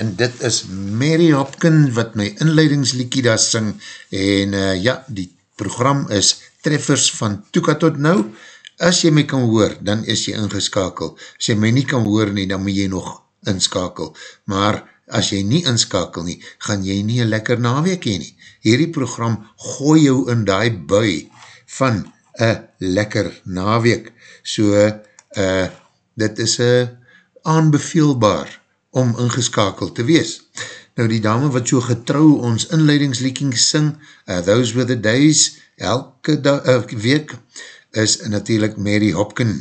en dit is Mary Hopkin wat my inleidingsliekie daar sing, en uh, ja, die program is Treffers van Toeka tot nou, as jy my kan hoor, dan is jy ingeskakel, as jy my nie kan hoor nie, dan moet jy nog inskakel, maar as jy nie inskakel nie, gaan jy nie een lekker naweek heen nie, hierdie program gooi jou in die bui van een lekker naweek, so uh, dit is een uh, aanbeveelbaar om ingeskakel te wees. Nou die dame wat so getrouw ons inleidingsleeking sing, uh, Those Were The Days, elke da, uh, week, is natuurlijk Mary Hopkin,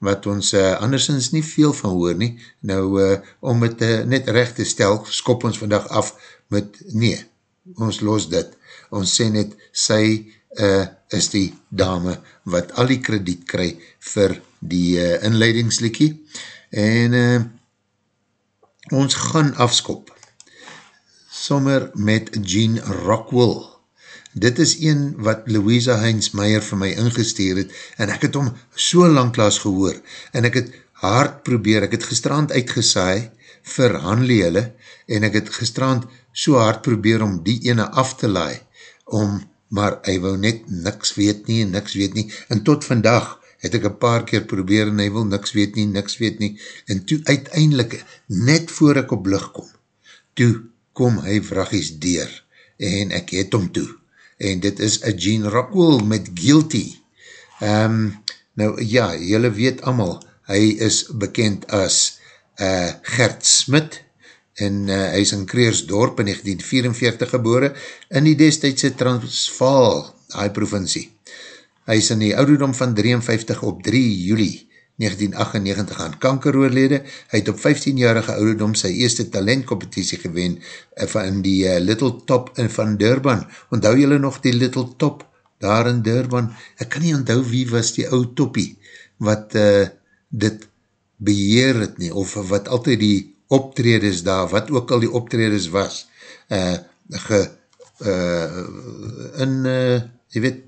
wat ons uh, andersens nie veel van hoor nie. Nou, uh, om het uh, net recht te stel, skop ons vandag af met, nee, ons los dit. Ons sê net, sy uh, is die dame wat al die krediet kry vir die uh, inleidingsliekie. En uh, ons gaan afskop sommer met Jean Rockwell. Dit is een wat Louisa Heinz Meyer vir my ingesteer het en ek het hom so lang klaas gehoor en ek het hard probeer, ek het gestrand uitgesaai vir Hanlele en ek het gestrand so hard probeer om die ene af te laai om, maar hy wou net niks weet nie en niks weet nie en tot vandag het ek een paar keer probeer en hy wil niks weet nie, niks weet nie en toe uiteindelik, net voor ek op lucht kom, toe kom hy vragies deur en ek het hom toe en dit is a Gene Rockwell met Guilty. Um, nou ja, jylle weet allemaal, hy is bekend as uh, Gert Smit en uh, hy is in Kreersdorp in 1944 gebore in die destijdse Transvaal, hy provincie. Hy is in die ouderdom van 53 op 3 juli 1998 aan kanker oorlede. Hy het op 15-jarige ouderdom sy eerste talentcompetitie gewen van die uh, Little Top in van Durban. Onthou jylle nog die Little Top daar in Durban? Ek kan nie onthou wie was die ou toppie wat uh, dit beheer het nie, of wat altyd die optredes daar, wat ook al die optredes was, uh, ge, uh, in, uh, jy weet,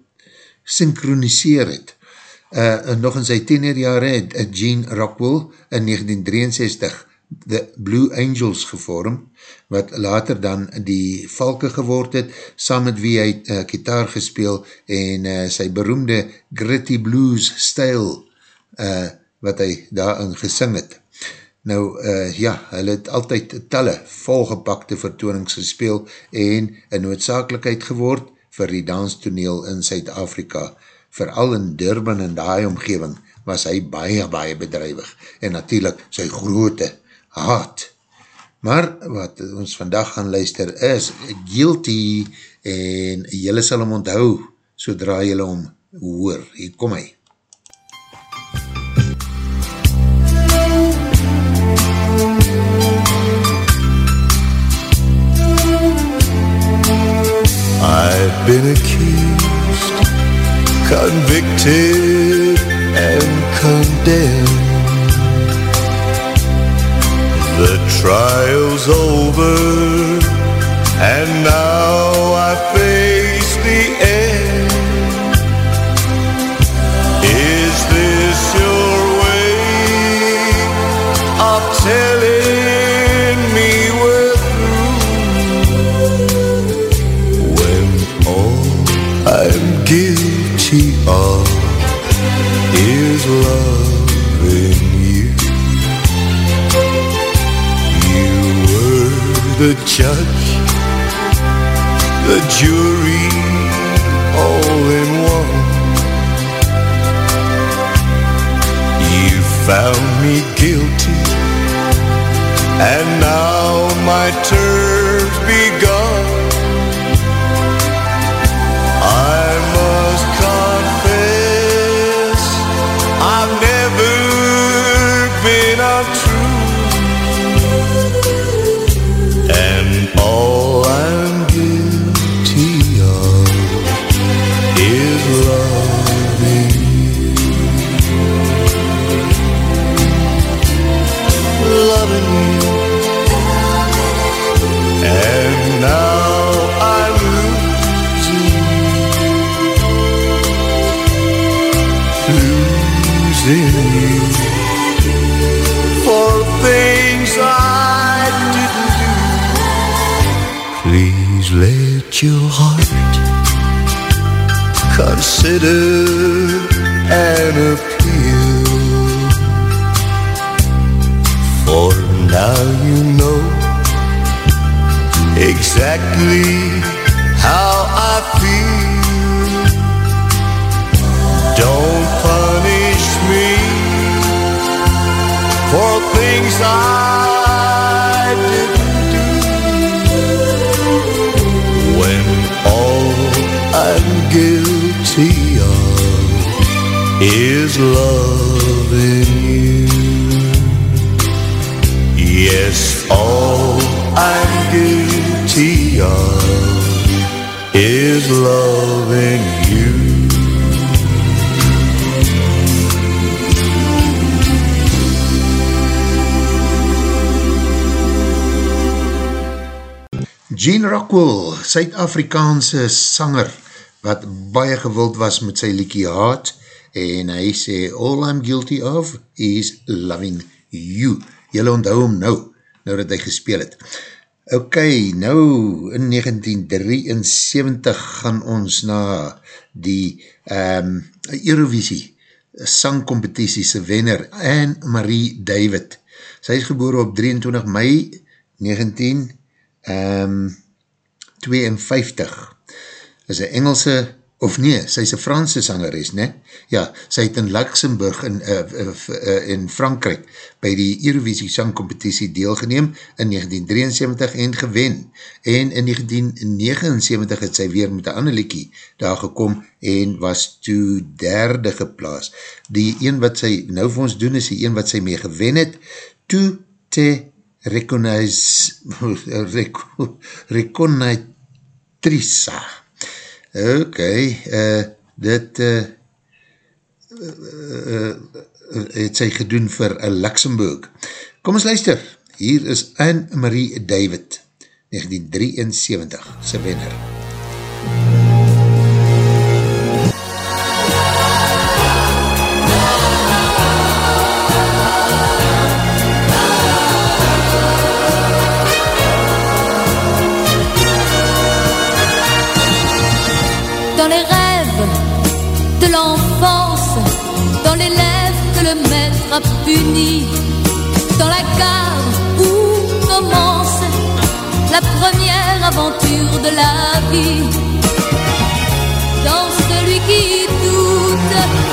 synchroniseer het. Uh, nog in sy tienerjare het Gene Rockwell in 1963 The Blue Angels gevorm, wat later dan die valke geword het, saam met wie hy uh, kitaar gespeel en uh, sy beroemde gritty blues style uh, wat hy daarin gesing het. Nou, uh, ja, hy het altyd talle volgepakte vertoonings gespeel en een noodzakelijkheid geword vir die danstoneel in Suid-Afrika. Vooral in Durban en die omgeving was hy baie, baie bedrijwig en natuurlijk sy groote haat. Maar wat ons vandag gaan luister is Guilty en jylle sal hom onthou sodra jylle hom hoor. Hier kom hy. I've been accused, convicted, and condemned. The trial's over, and now I face the end. Is loving you. You were the judge, the jury, all in one. You found me guilty, and now my term's begun. Your heart consider an appeal. For now you know exactly how I feel. Don't punish me for things I is loving you. Yes, all I'm guilty of is loving you. Gene Rockwell, Suid-Afrikaanse sanger, wat baie gewild was met sy liekie haat, en hy sê, all I'm guilty of is loving you. Julle onthou hom nou, nou dat hy gespeel het. Ok, nou in 1973 gaan ons na die um, Eurovisie sangcompetitiese wenner Anne-Marie David. Sy is geboren op 23 mei 19 um, 52 is een Engelse, of nee, sy is een Franse sangeres, ne? Ja, sy het in Luxemburg in, uh, uh, uh, in Frankrijk by die Eurovisie sangcompetitie deelgeneem in 1973 en gewen. En in 1979 het sy weer met een ander liekie daar gekom en was toe derde geplaas. Die een wat sy nou vir ons doen is die een wat sy mee gewen het, toe te recognize recognitrisa ok uh, dit uh, uh, het sy gedoen vir Luxemburg. Kom ons luister. Hier is Anne-Marie David 1973 sy wenner. dans puni, dans la gare où commence la première aventure de la vie, dans celui qui doute,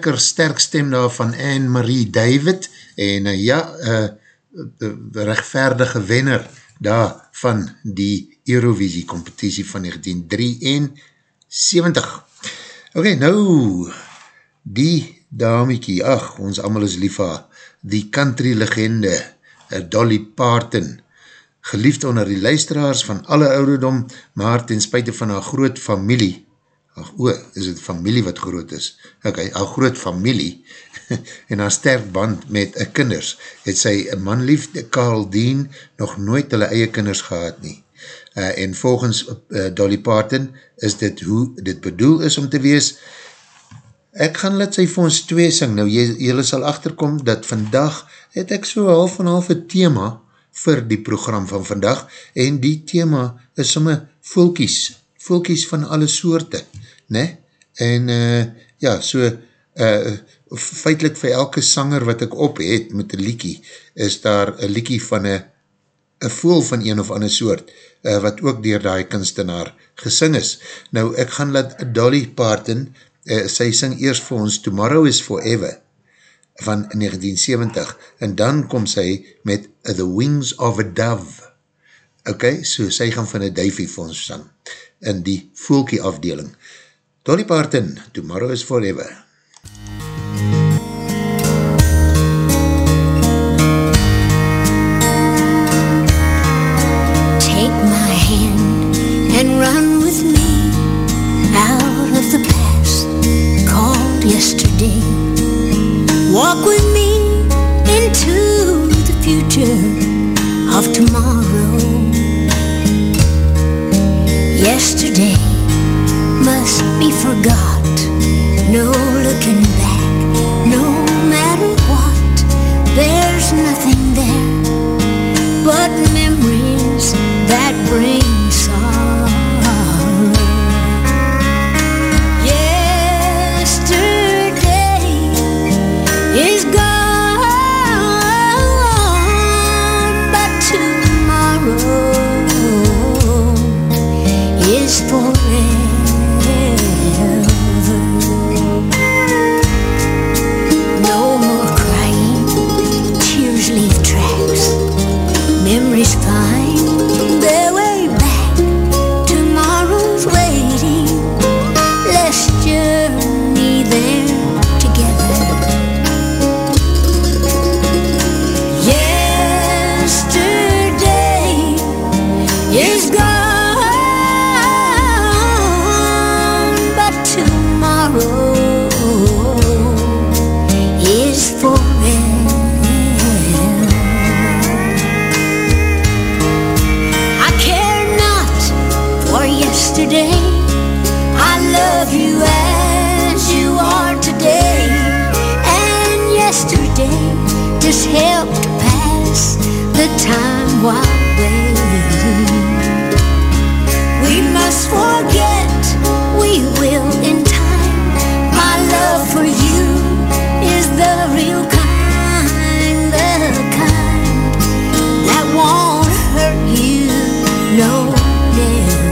Lekker sterk stem daar van Anne-Marie David en uh, ja, uh, rechtvaardige wenner daar van die Eurovisie competitie van 1973. Ok, nou, die damiekie, ach, ons allemaal is lief haar, die country legende, Dolly Parton, geliefd onder die luisteraars van alle ouderdom, maar ten spuite van haar groot familie, ach o, is het familie wat groot is, ok, haar groot familie, en haar sterk band met uh, kinders, het sy manlief, Carl Dean, nog nooit hulle eie kinders gehad nie. Uh, en volgens uh, Dolly Parton is dit hoe dit bedoel is om te wees. Ek gaan let sy vir ons twee sing. Nou, jy, jylle sal achterkom dat vandag het ek so half en half een thema vir die program van vandag en die thema is somme volkies, volkies van alle soorte, ne? En uh, ja, so uh, feitlik vir elke sanger wat ek op het met een liekie, is daar een liekie van een voel van een of ander soort, uh, wat ook dier die kunstenaar gesing is. Nou, ek gaan laat Dolly Parton, uh, sy sing eerst vir ons Tomorrow is Forever, van 1970, en dan kom sy met The Wings of a Dove. Ok, so sy gaan van een duifie vir ons sang, in die voelkie afdeling. Dolly Parton, Tomorrow is Forever. Forgot. No looking yeah.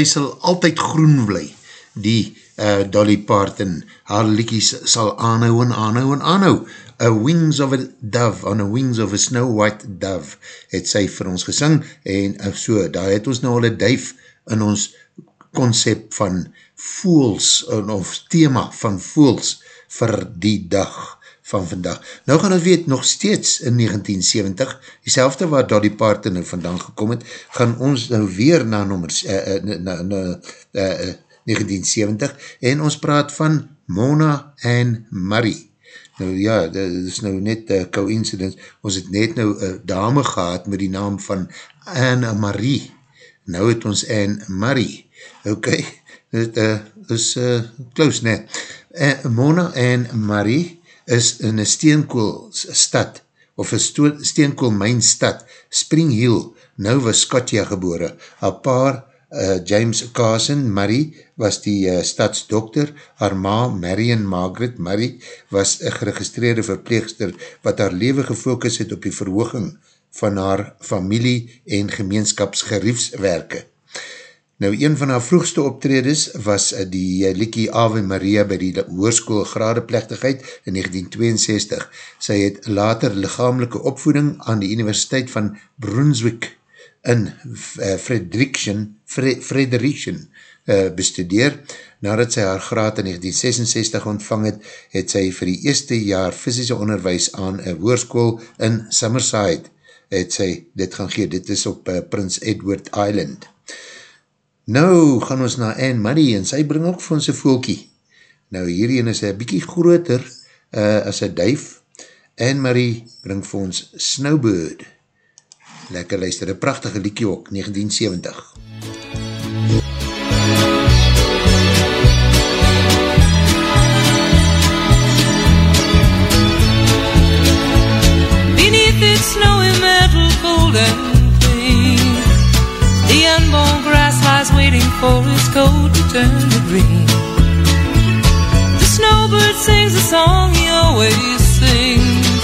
Sy sal altyd groen bly, die uh, Dolly Parton, haar liekies sal aanhou en aanhou en aanhou, A Wings of a Dove, on a Wings of a Snow White Dove, het sy vir ons gesing, en uh, so, daar het ons nou al een duif in ons concept van voels, of thema van voels, vir die dag van vandag. Nou gaan ons weet, nog steeds in 1970, die waar Dolly Parton nou vandaan gekom het, gaan ons nou weer na nummers, uh, uh, na, na, uh, uh, 1970, en ons praat van Mona en Marie. Nou ja, dit is nou net uh, coincidence, ons het net nou uh, dame gehad met die naam van Anne Marie. Nou het ons Anne Marie. Ok, dit uh, is uh, close net. Uh, Mona en Marie is in een steenkoolstad, of een steenkoolmijnstad, Spring Hill, Nova Scotia gebore. Haar paar uh, James Carson Murray was die uh, stadsdokter, haar ma Marion Margaret Murray was een geregistreerde verpleegster wat haar leven gefokus het op die verhooging van haar familie en gemeenskapsgeriefswerke. Nou, een van haar vroegste optredes was uh, die uh, Likie Ave Maria by die hoerskoel gradeplechtigheid in 1962. Sy het later lichamelike opvoeding aan die Universiteit van Brunswick in uh, Fredericton, Fre uh, bestudeer. Nadat sy haar graad in 1966 ontvang het, het sy vir die eerste jaar fysische onderwijs aan een woorskool in Summerside het sy dit gaan gee. Dit is op uh, Prince Edward Island. Nou gaan ons na Anne Marie en sy bring ook vir ons een voelkie. Nou hierin is hy bykie groter uh, as een duif. Anne Marie bring vir ons Snowbird. Lekker luister, een prachtige liekie ook, 1970. Beneath its snowy metal cold and clean turn to green. The snowbird sings a song he always sings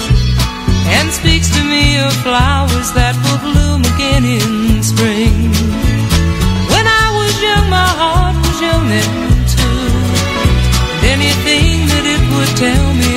and speaks to me of flowers that will bloom again in spring. When I was young, my heart was young then too. And anything that it would tell me,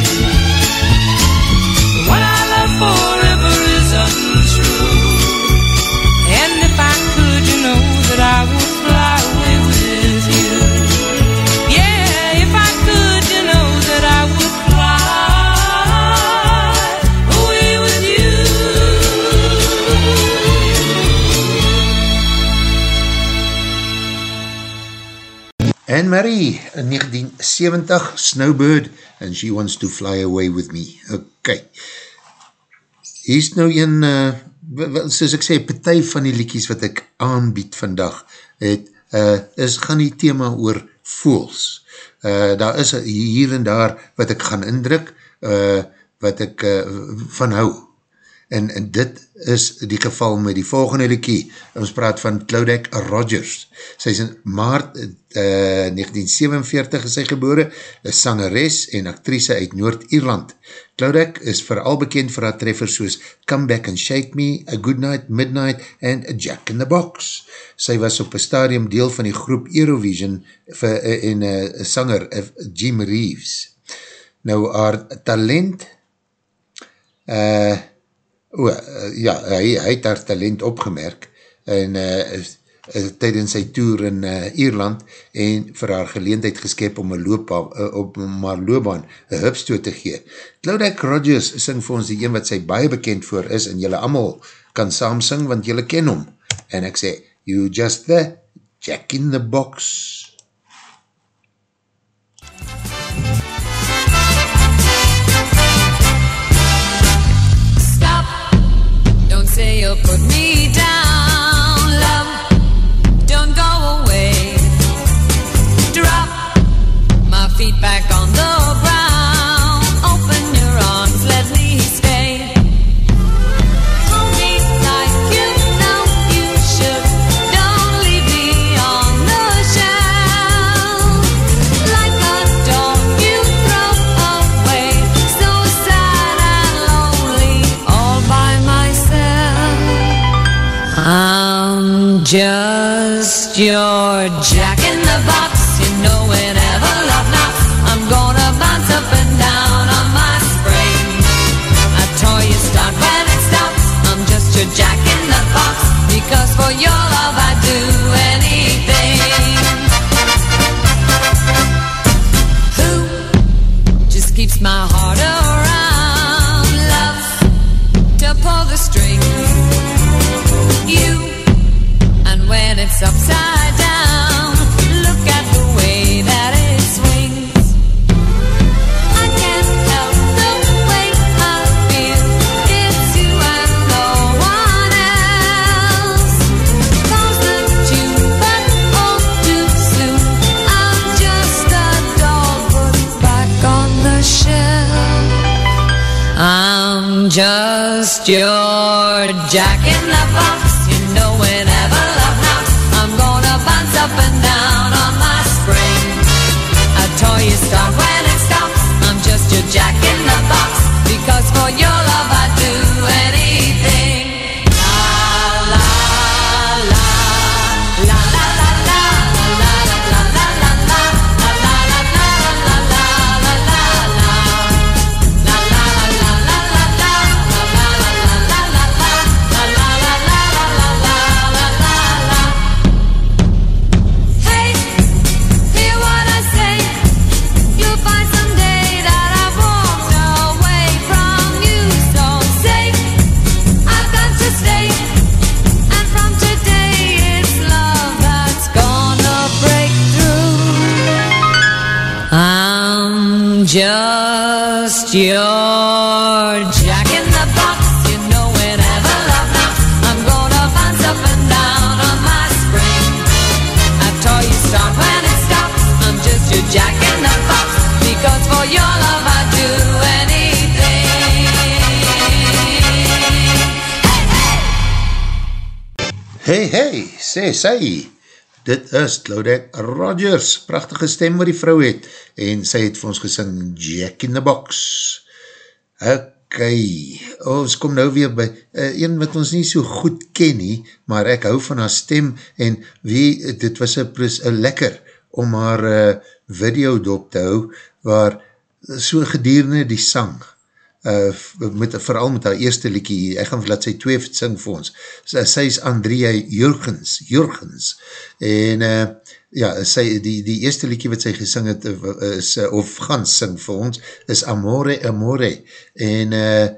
Anne Marie in 1970 Snowbird and She Wants to Fly Away With Me. Ok. Hier is nou een, uh, soos ek sê, partij van die liekies wat ek aanbied vandag, het, uh, is, gaan die thema oor voels. Uh, daar is hier en daar wat ek gaan indruk, uh, wat ek uh, van hou. En, en dit is die geval met die volgende liekie. Ons praat van Claudette Rogers. Sy is in maart uh, 1947 is sy gebore, is sangeres en actrice uit Noord-Ierland. Claudette is vooral bekend vir haar treffers soos Come Back and Shake Me, A Good Night, Midnight en A Jack in the Box. Sy was op een stadium deel van die groep Eurovision vir, uh, en uh, sanger uh, Jim Reeves. Nou, haar talent uh, O, uh, ja, hy, hy het haar talent opgemerk en uh, is, uh, tydens sy toer in uh, Ierland en vir haar geleendheid geskep om een loopbaan, uh, op haar loopbaan een hupstoot te gee. Claudette Rogers sing vir ons die een wat sy baie bekend voor is en jylle allemaal kan saam sing want jylle ken hom. En ek sê, you just the Jack in the box. Don't say you'll put me just your just your jack in the box. You know whenever I'm gonna bounce up and down on my spring. After you start when it stops, I'm just your jack in the box. Because for your love I'd do anything. Hey, hey, say sy, dit is Claudette Rogers, prachtige stem wat die vrou het, en sy het vir ons gesing Jack in the Box. Ok, ons kom nou weer by uh, een wat ons nie so goed ken nie, maar ek hou van haar stem, en wie, dit was een lekker om haar uh, video dop te hou, waar so gedierende die sang, uh, met, vooral met haar eerste liekie, ek gaan laat sy twee sing vir ons, sy, sy is Andrea Jurgens, Jurgens, en uh, ja, sy, die, die eerste liekie wat sy gesing het, is, of gaan sing vir ons, is Amore Amore, en uh,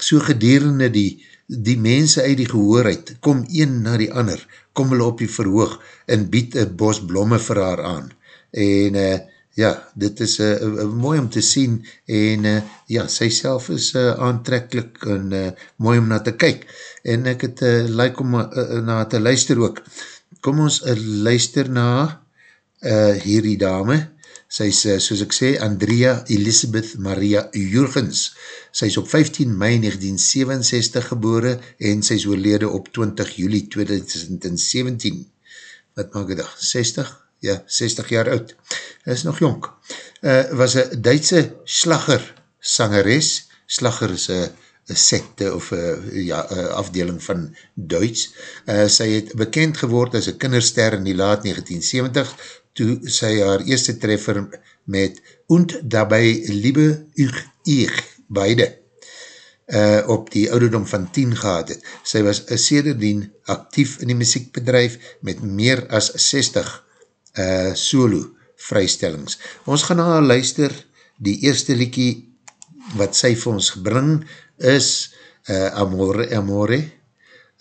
so gedurende die, die mense uit die gehoorheid, kom een na die ander, kom hulle op die verhoog, en bied een bos blomme vir haar aan, en uh, ja, dit is uh, mooi om te sien en uh, ja, sy self is uh, aantrekkelijk en uh, mooi om na te kyk en ek het uh, like om uh, na te luister ook. Kom ons uh, luister na uh, hierdie dame, sy is, uh, soos ek sê, Andrea Elisabeth Maria Jurgens. Sy is op 15 mei 1967 gebore en sy is oorlede op 20 juli 2017. Wat maak ek dag? 60? Ja, 60 jaar oud, hy is nog jonk, uh, was een Duitse slagger sangeres, slagger is een sekte of a, ja, a afdeling van Duits, uh, sy het bekend geword as een kinderster in die laat 1970, toe sy haar eerste treffer met Und dabei liebe ich ich, beide, uh, op die ouderdom van 10 gehad het. Sy was sederdien actief in die muziekbedrijf met meer as 60 uh, solo vrystellings. Ons gaan na luister, die eerste liekie wat sy vir ons gebring is uh, Amore, Amore,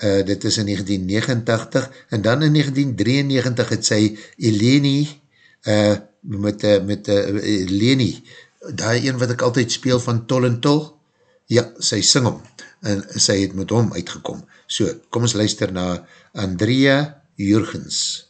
uh, dit is in 1989, en dan in 1993 het sy Eleni, uh, met, met uh, Eleni, daar een wat ek altyd speel van Tol en Tol, ja, sy sing om, en sy het met hom uitgekom. So, kom ons luister na Andrea Jurgens. Wenn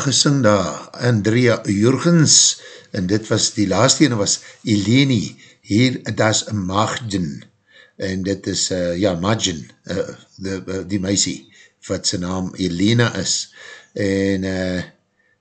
gesing daar, Andrea Jurgens, en dit was, die laatste ene was Eleni, hier, dat is Magden, en dit is, uh, ja, Magden, uh, die, uh, die meisie, wat sy naam Elena is, en uh,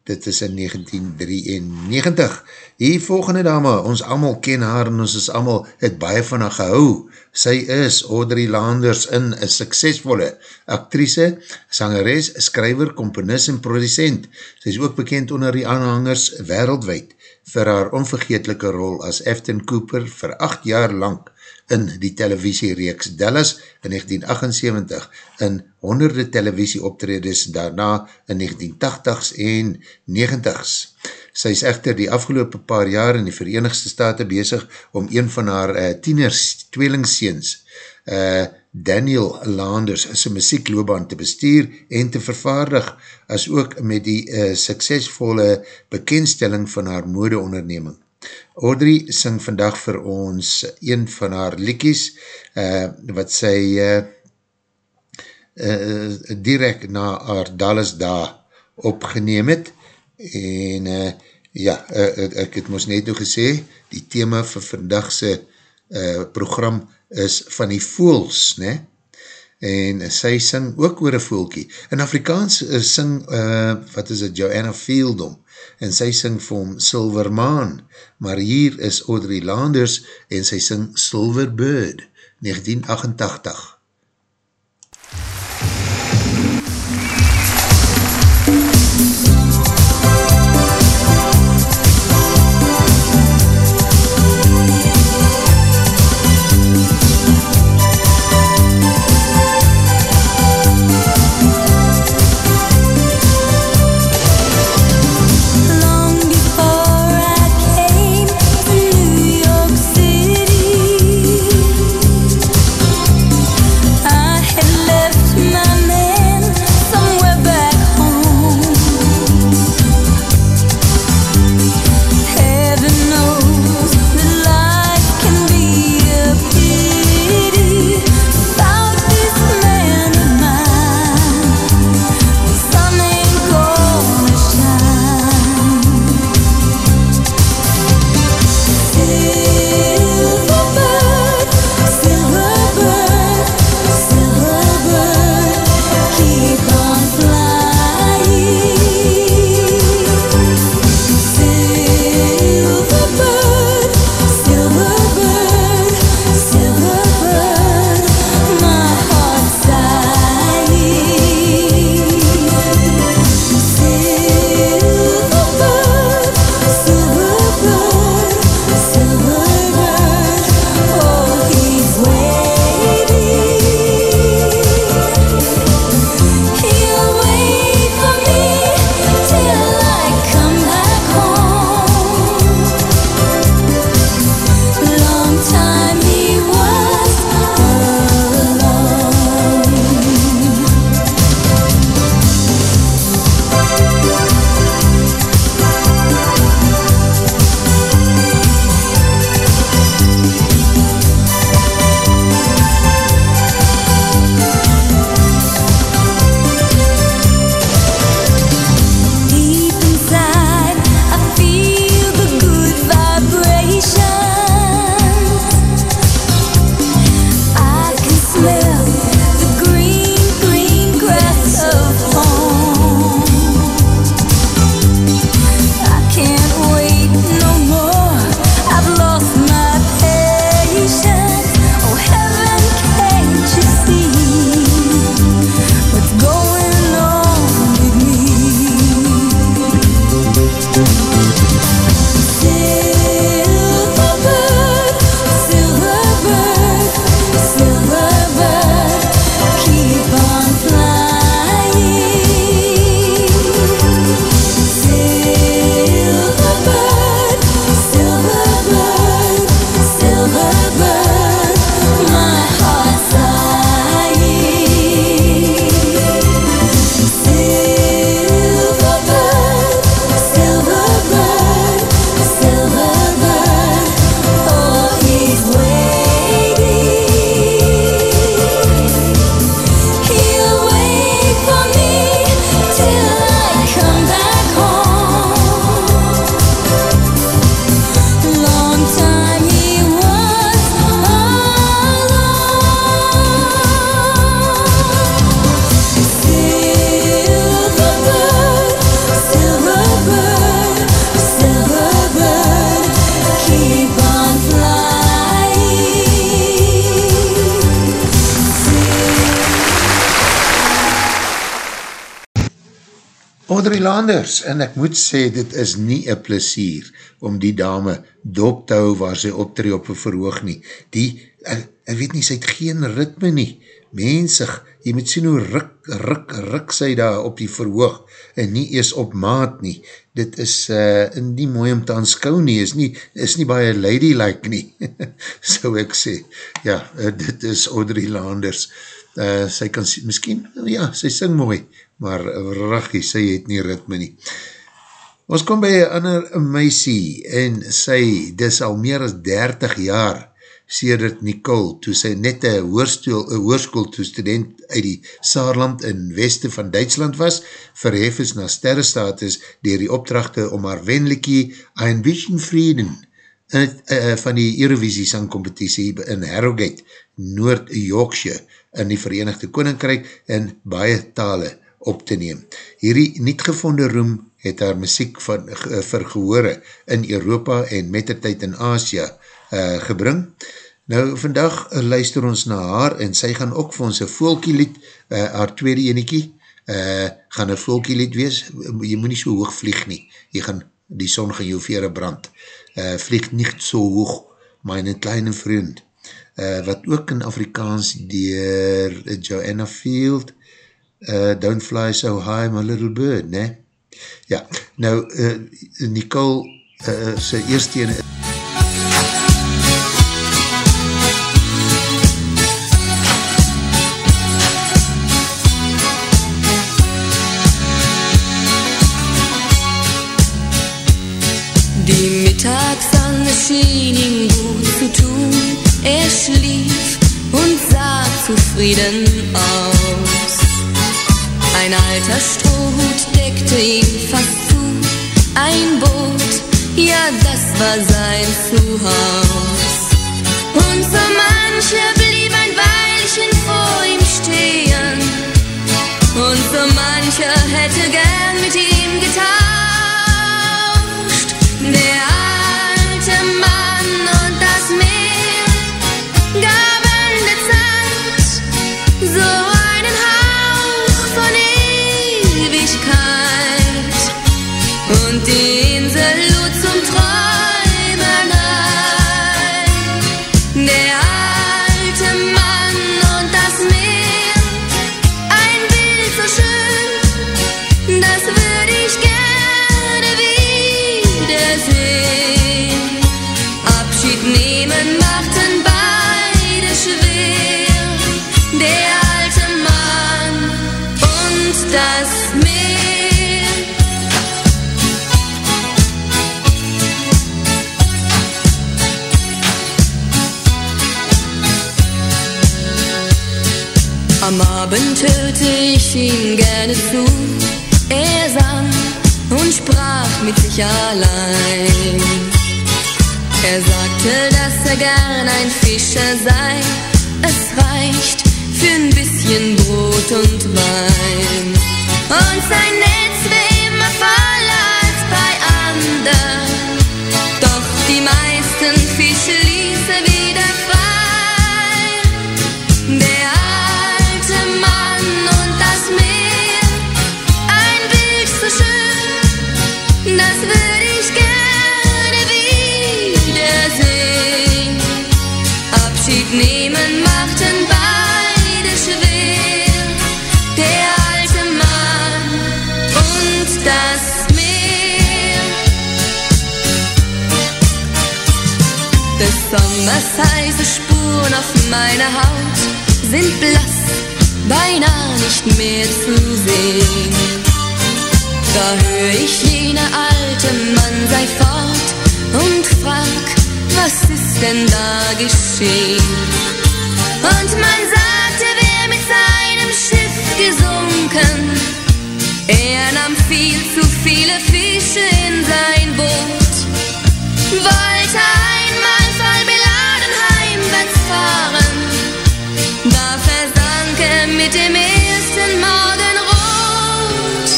dit is in 1993. Hier volgende dame, ons allemaal ken haar en ons is allemaal het baie van haar gehou. Sy is Audrey Landers in een suksesvolle actrice, sangeres, skryver, komponis en producent. Sy is ook bekend onder die aanhangers wereldwijd vir haar onvergeetlike rol as Afton Cooper vir acht jaar lang in die televisiereeks Dallas in 1978, in honderde televisieoptredes daarna in 1980s en 90s. Sy is echter die afgelopen paar jaar in die Verenigde Staten bezig om een van haar uh, tieners, tweelingseens, uh, Daniel Landers, sy muziekloobaan te bestuur en te vervaardig, as ook met die uh, suksesvolle bekendstelling van haar modeonderneming. Audrey sing vandag vir ons een van haar liekies, uh, wat sy uh, uh, direct na haar Dallas daar opgeneem het, en uh, ja, uh, ek het ons net nou gesê, die thema vir vandagse uh, program is van die voels, ne? En sy sing ook oor een voelkie. In Afrikaans uh, sing, uh, wat is het, Joanna Fieldom, en sy sing vir hom Silver Maan, maar hier is Audrey Landers en sy sing Silver Bird, 1988. Landers, en ek moet sê, dit is nie een plesier om die dame dop te hou waar sy optree op een verhoog nie. Die, ek, ek weet nie, sy het geen ritme nie. Mensig, jy moet sien hoe rik, rik, rik sy daar op die verhoog en nie ees op maat nie. Dit is uh, nie mooi om te aanskou nie, is nie, is nie baie ladylike nie, so ek sê. Ja, uh, dit is Audrey Landers. Uh, sy kan, miskien, ja, sy sing mooi, maar rachie, sy het nie ritme nie. Ons kom by een ander meisie en sy, dis al meer as 30 jaar sedert Nicole, toe sy net een hoorskoel toe student uit die Saarland in weste van Duitsland was, verhef is na sterrestatus dier die opdrachte om haar wenlikie Ein Vision Frieden in uh, van die Eurovisie sangcompetitie in Harrogate, Noord-Yorkshire in die Verenigde Koninkrijk in baie tale op te neem. Hierdie niet gevonde roem het haar muziek van, uh, vergehore in Europa en met die tyd in Asia uh, gebring. Nou, vandag luister ons na haar en sy gaan ook vir ons een volkielied, uh, haar tweede eniekie, uh, gaan een volkielied wees. Jy moet nie so hoog vlieg nie. Jy gaan, die son gaan jou vere brand. Uh, vlieg nie so hoog, maar in een kleine vriend. Uh, wat ook in Afrikaans dier Joanna Field, uh, Don't Fly So High, My Little Bird, ne? Ja, nou, uh, Nicole, uh, sy eerste ene... zufrieden aus. Ein alter Strohhut deckte ihn fast zu. Ein Boot, ja, das war sein Zuhaus. Ihm gerne zu. Er sang und sprach mit sich allein. Er sagte, dass er gern ein Fischer sei. Es reicht für ein bisschen Brot und Wein. Und sein Netz nehmen machten beide schwer. Der alte Mann und das Meer. Des Sommers heiße Spuren auf meiner Haut sind blass, beinahe nicht mehr zu sehen. Da hör ich jener alte Mann sei fort und frag, was ist denn da geschehen? Und man sagt, er wär mit seinem Schiff gesunken. Er nahm viel zu viele Fische in sein Boot, wollte einmal voll beladen heimwärts fahren. Da versank er mit dem ersten Morgenrot.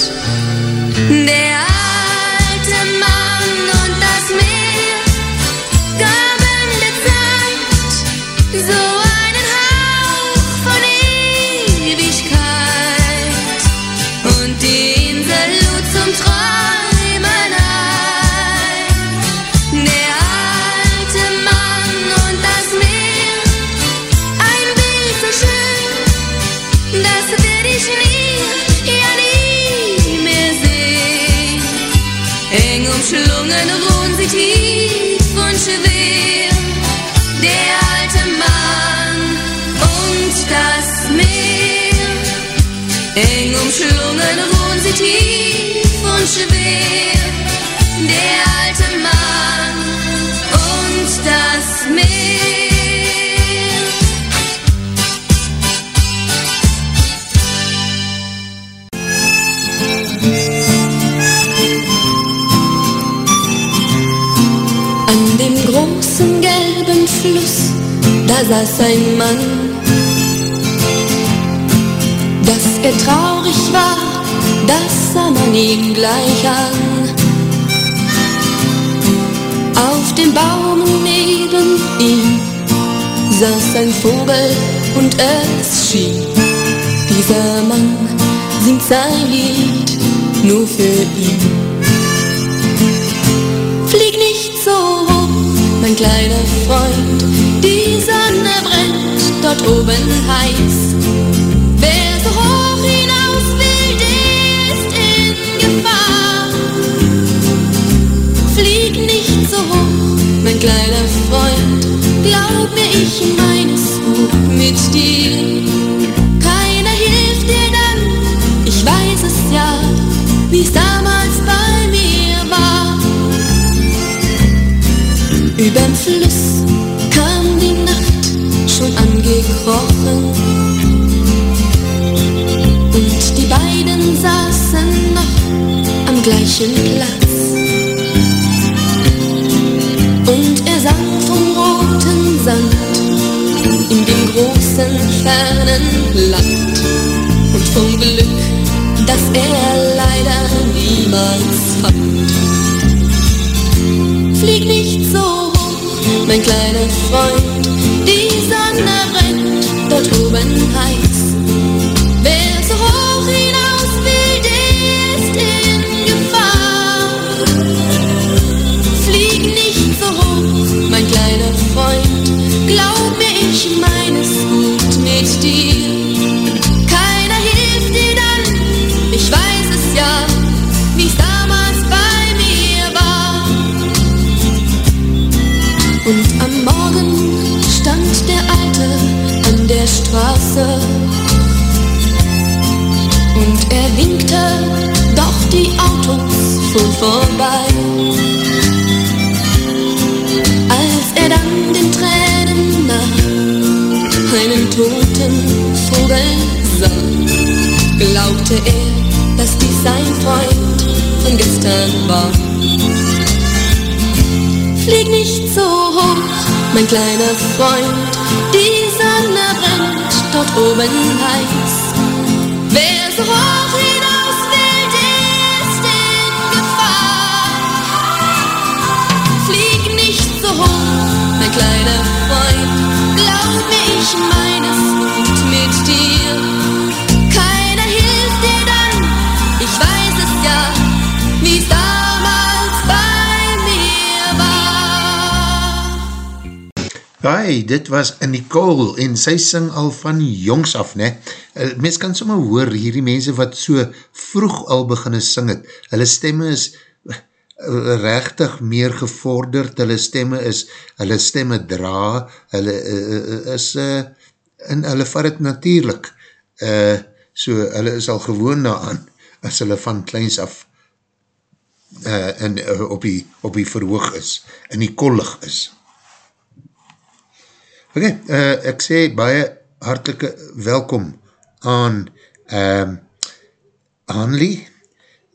Der umschlungen ruhen sie tief und schwer. Der alte Mann und das Meer. An dem großen gelben Fluss, da saß ein Mann. Dass er traurig war, das sah man ihm gleich an. Auf dem Baum neben ihm saß ein Vogel und es schien, dieser Mann singt sein Lied nur für ihn. Flieg nicht so hoch, mein kleiner Freund, die Sonne brennt dort oben heiß. Ich es gut mit dir. Keiner hilft dir dann, ich weiß es ja, wie es damals bei mir war. Überm Fluss kam die Nacht schon angekrochen und die beiden saßen noch am gleichen Platz. Fernen Land und vom Glück, das er leider niemals fand. Flieg nicht so hoch, mein kleiner Freund, die Sonne brennt dort oben heiß. Fuhren vorbei. Als er dann den Tränen nach einen toten Vogel sah, glaubte er, dass dies sein Freund von gestern war. Flieg nicht so hoch, mein kleiner Freund, die Sonne brennt dort oben heiß. Mein kleiner Freund, glaub mir, ich meine es gut mit dir. Keiner hilft dir dann, ich weiß es ja, wie es damals bei mir war. Hi, dit was Nicole en sy sing al van jongs af, ne? Uh, mens kan sommer hoor, hierdie mense wat so vroeg al beginne sing het, hulle stemme is rechtig meer gevorderd, hulle stemme is, hulle stemme dra, hulle uh, uh, is, uh, en hulle vat het natuurlijk, uh, so hulle is al gewoon daaraan, as hulle van kleins af uh, in, uh, op, die, op die verhoog is, in die kollig is. Ok, uh, ek sê baie hartelike welkom aan um, Hanlie,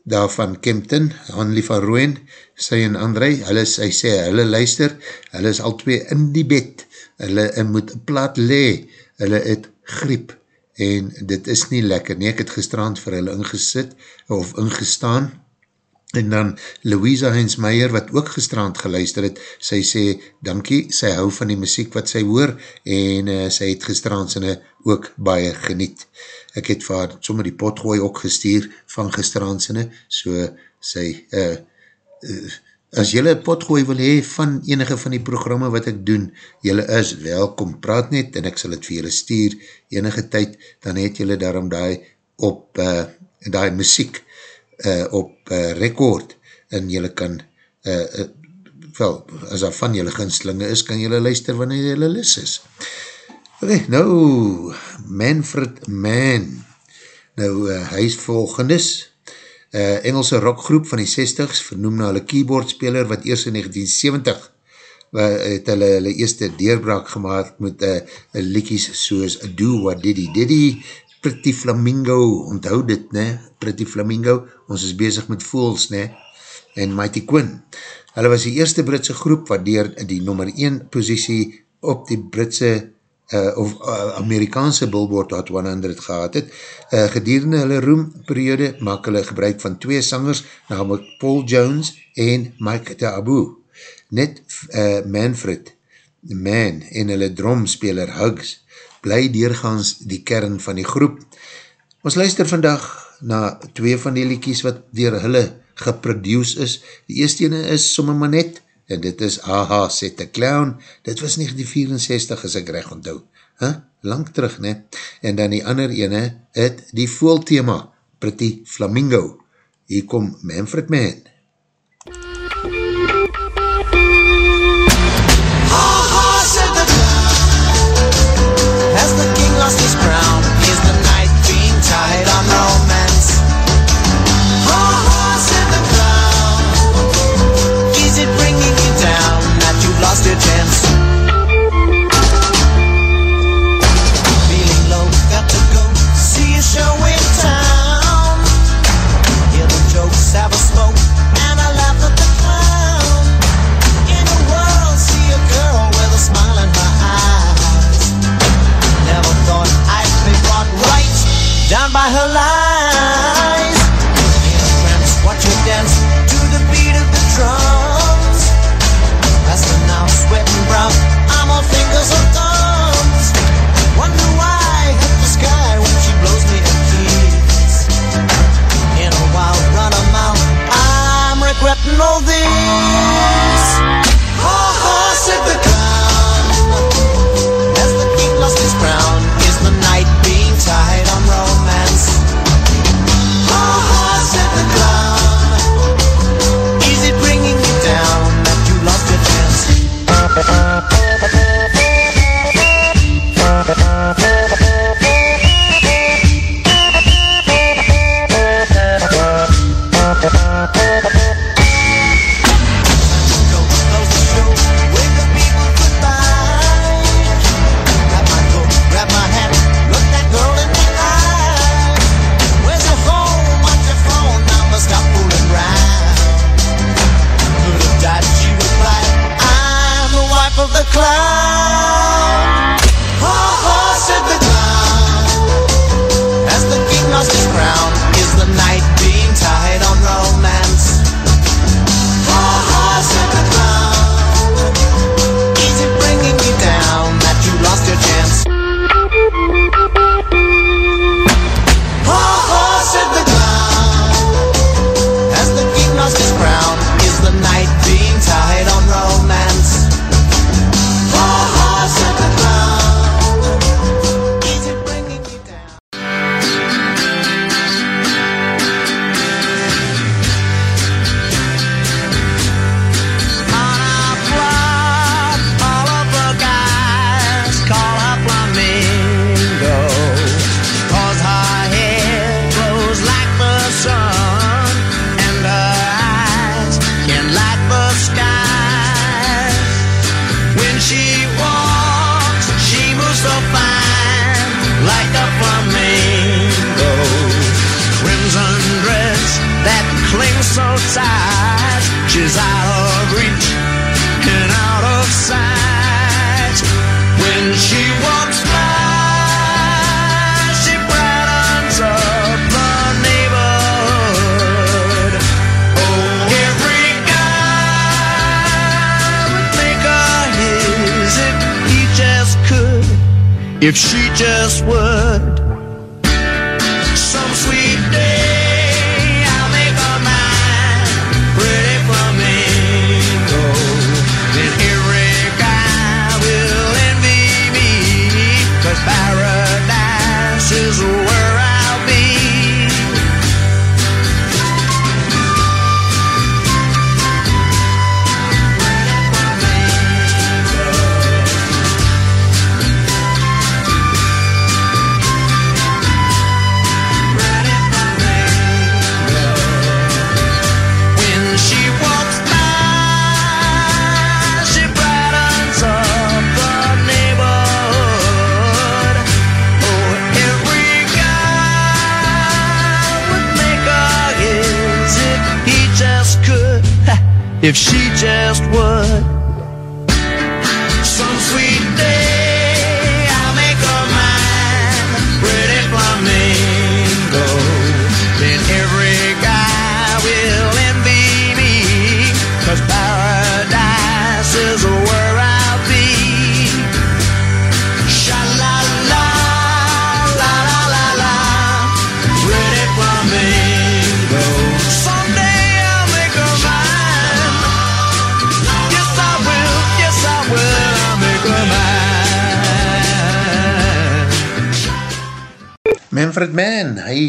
daar van Kempton, Hanlie van Rooien, sy en André, hulle, hy sê, hulle luister, hulle is al twee in die bed, hulle moet plaat lee, hulle het griep, en dit is nie lekker nie, ek het gestrand vir hulle ingesit, of ingestaan, en dan Louisa Heinz Meyer, wat ook gestrand geluister het, sy sê, dankie, sy hou van die muziek wat sy hoor, en uh, sy het gestrand syne ook baie geniet. Ek het vir haar sommer die potgooi ook gestuur van gisterandsene, so sy, uh, uh, as jylle potgooi wil hee van enige van die programme wat ek doen, jylle is welkom, praat net en ek sal het vir jylle stuur enige tyd, dan het jylle daarom die op, eh, uh, die muziek uh, op uh, rekord en jylle kan, uh, uh, wel, as daar van jylle ginslinge is, kan jylle luister wanneer jylle lis is. Uh, Ok, nou, Manfred Mann. Nou, uh, hy is volgendes, uh, Engelse rockgroep van die 60s, vernoem na hulle keyboardspeler, wat eers in 1970 uh, eh, het hulle hulle eerste deurbraak gemaakt met uh, liekies soos Do What Diddy Diddy, Pretty Flamingo, onthou dit, ne? Pretty Flamingo, ons is bezig met Fools, ne? En Mighty Quinn. Hulle was die eerste Britse groep wat dier die nummer 1 posiesie op die Britse uh, of uh, Amerikaanse Billboard Hot 100 gehad het. Uh, gedurende hulle roemperiode maak hulle gebruik van twee sangers, namelijk Paul Jones en Mike Taabu. Net uh, Manfred, Man en hulle dromspeler Hugs bly deurgaans die kern van die groep. Ons luister vandag na twee van die liekies wat dier hulle geproduce is. Die eerste ene is somme maar net en dit is Aha Set a Clown, dit was 1964 as ek recht onthou, huh? lang terug ne, en dan die ander ene, het die voelthema, Pretty Flamingo, hier kom Manfred Mann.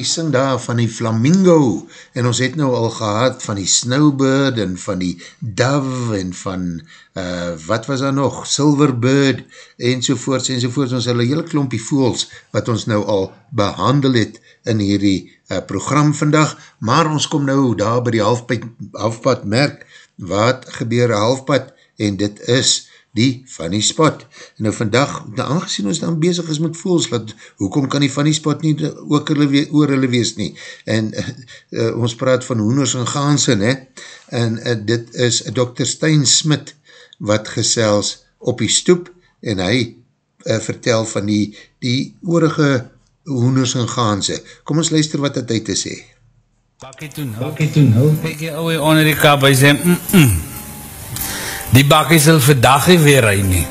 Sing daar van die flamingo en ons het nou al gehad van die snowbird en van die dove en van uh, wat was daar nog, silverbird en sovoorts en sovoorts, ons een hele klompie voels wat ons nou al behandel het in hierdie uh, program vandag, maar ons kom nou daar by die halfpad, halfpad merk, wat gebeur halfpad en dit is die funny spot. En nou vandag, nou aangezien ons dan bezig is met voels, wat, hoekom kan die funny spot nie ook hulle we, oor hulle wees nie? En uh, uh, ons praat van hoeners en gaansen, hè? En uh, dit is Dr. Stein Smit wat gesels op die stoep en hy uh, vertel van die, die oorige hoeners en gaanse. Kom ons luister wat het hy te sê. Bakkie toe nou. Bakkie toe nou. Jy ouwe onder die kap, hy sê, mm -mm. Die bakkie sal vandag nie weer hy nie.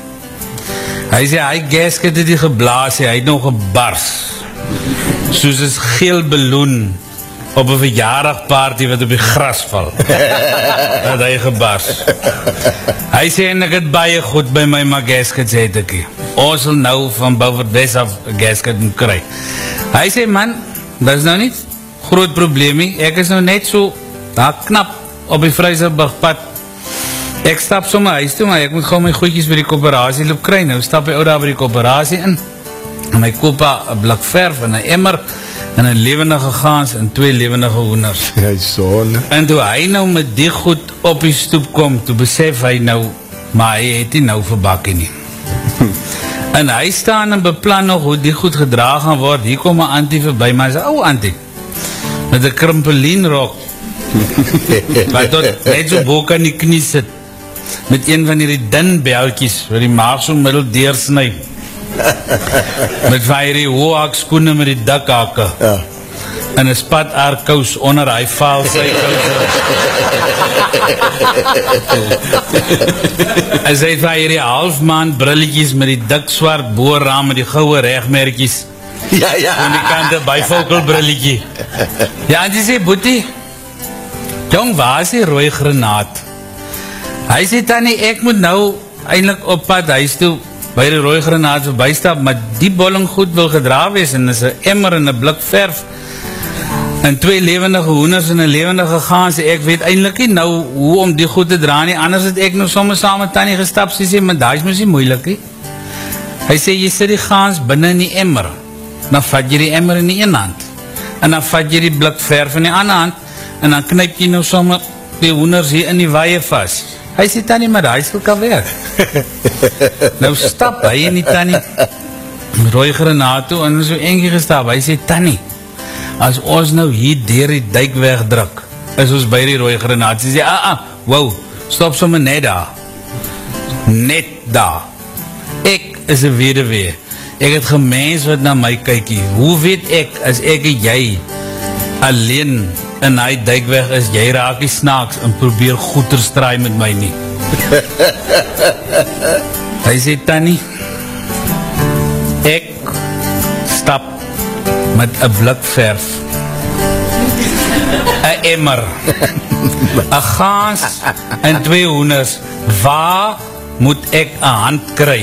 Hy sê, hy gasket het die geblaas, hy het nog gebars. Soos is geel beloon op een verjaardag party wat op die gras val. dat hy gebars. Hy sê, en ek het baie goed by my maar gaskets het ek. hier. Ons sal nou van Bouwert West af gasket moet kry. Hy sê, man, dat is nou nie groot probleem nie. Ek is nou net so daar knap op die Vryserburgpad. Ek stap my huis toe, maar ek moet gauw my goedjies by die kooperatie loop kry. Nou stap hy ou daar by die kooperatie in en hy koop een blik verf en een emmer en een levendige gaans en twee levendige hoenders. Hy son. En toe hy nou met die goed op die stoep kom, toe besef hy nou, maar hy het nie nou verbakkie nie. en hy staan en beplan nog hoe die goed gedra gaan word. Hier kom een antie voorbij, maar ou antie, met een krimpelienrok, wat tot net so boek aan die knie sit, met een van die din belkies, waar die maag so middel deursnui, met van hierdie hoog skoene met die dikhake, Ja. en een spat aardkous onder hy vaal sy en sy het van hierdie halfmaand brilletjies met die dik swart boorraam met die gouwe rechtmerkies Ja, ja. aan die kante bifocal brilletjie. Ja, en die sê, Boetie, jong, waar is die rooie granaat? Hy sê, Tanny, ek moet nou eindelijk op pad huis toe by die rooie granaat voorbij stap, maar die bolling goed wil gedra wees en is een emmer en een blik verf en twee levendige hoenders en een levendige gaans, ek weet eindelijk nie nou hoe om die goed te dra nie, anders het ek nou soms saam met Tanny gestap, sy sê, maar daar is nie moeilik nie. Hy sê, jy sit die gaans binnen in die emmer, dan vat jy die emmer in die ene hand, en dan vat jy die blik verf in die ander hand, en dan knyp jy nou soms die hoenders hier in die waie vast. Hy sê, Tanny, maar die sal kan werk. nou stap hy in die Tanny, rooi granaat toe, en so enkie gestap, hy sê, Tanny, as ons nou hier dier die dijk wegdruk, is ons by die rooi granaat, sy sê, ah, ah, wow, stop sommer net daar, net daar, ek is een wederwee, ek het gemens wat na my kykie, hoe weet ek, as ek en jy, alleen in hy dijkweg is, jy raak die snaaks, en probeer goeder straai met my nie. hy sê, Tanny, ek stap met een blik verf, een emmer, een gaans en twee hoenders, waar moet ek een hand kry?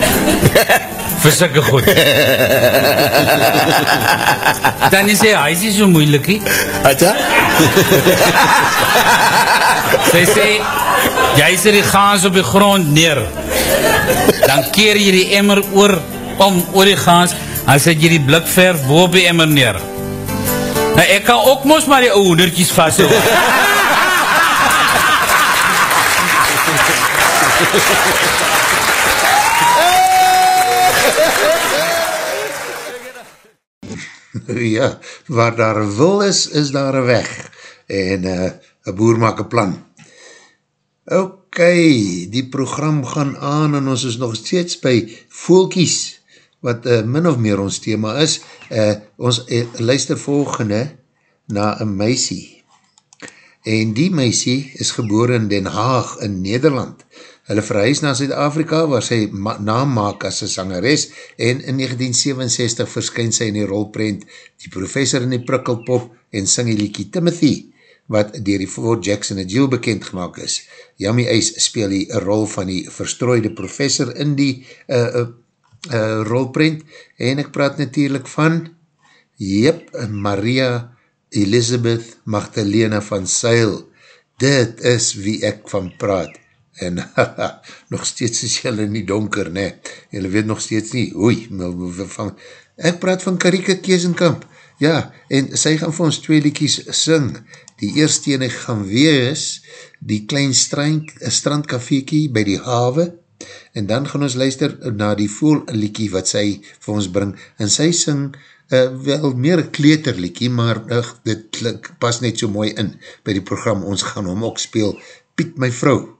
vir sikke goed. Dan sê, hy is nie so moeilik nie. Wat ja? Sy sê, jy sit die gaans op die grond neer. Dan keer jy die emmer oor, om oor die gaans, dan sit jy die blikverf bo op die emmer neer. Nou, ek kan ook mos maar die oudertjies vast hoor. ja, waar daar een wil is, is daar een weg. En uh, een boer maak een plan. Ok, die program gaan aan en ons is nog steeds by Voelkies, wat uh, min of meer ons thema is. Uh, ons uh, luister volgende na een meisie. En die meisie is geboor in Den Haag in Nederland. Hulle verhuis na Zuid-Afrika waar sy naam maak as een sangeres en in 1967 verskyn sy in die rolprent Die Professor in die Prikkelpop en sing die liekie Timothy wat dier die Fort Jackson en Jill bekend gemaakt is. Yummy Ace speel die rol van die verstrooide professor in die uh, uh, uh, rolprint en ek praat natuurlijk van Jep, Maria Elizabeth Magdalena van Seil. Dit is wie ek van praat. En nog steeds is jylle nie donker, ne? Jylle weet nog steeds nie. Oei, van, ek praat van Karike Keesenkamp. Ja, en sy gaan vir ons twee liekies sing. Die eerste ene gaan wees, die klein strandkafeekie by die hawe, en dan gaan ons luister na die voelliekie wat sy vir ons bring, en sy sing uh, wel meer kleterliekie, maar uh, dit pas net so mooi in by die program, ons gaan hom ook speel, Piet my vrou.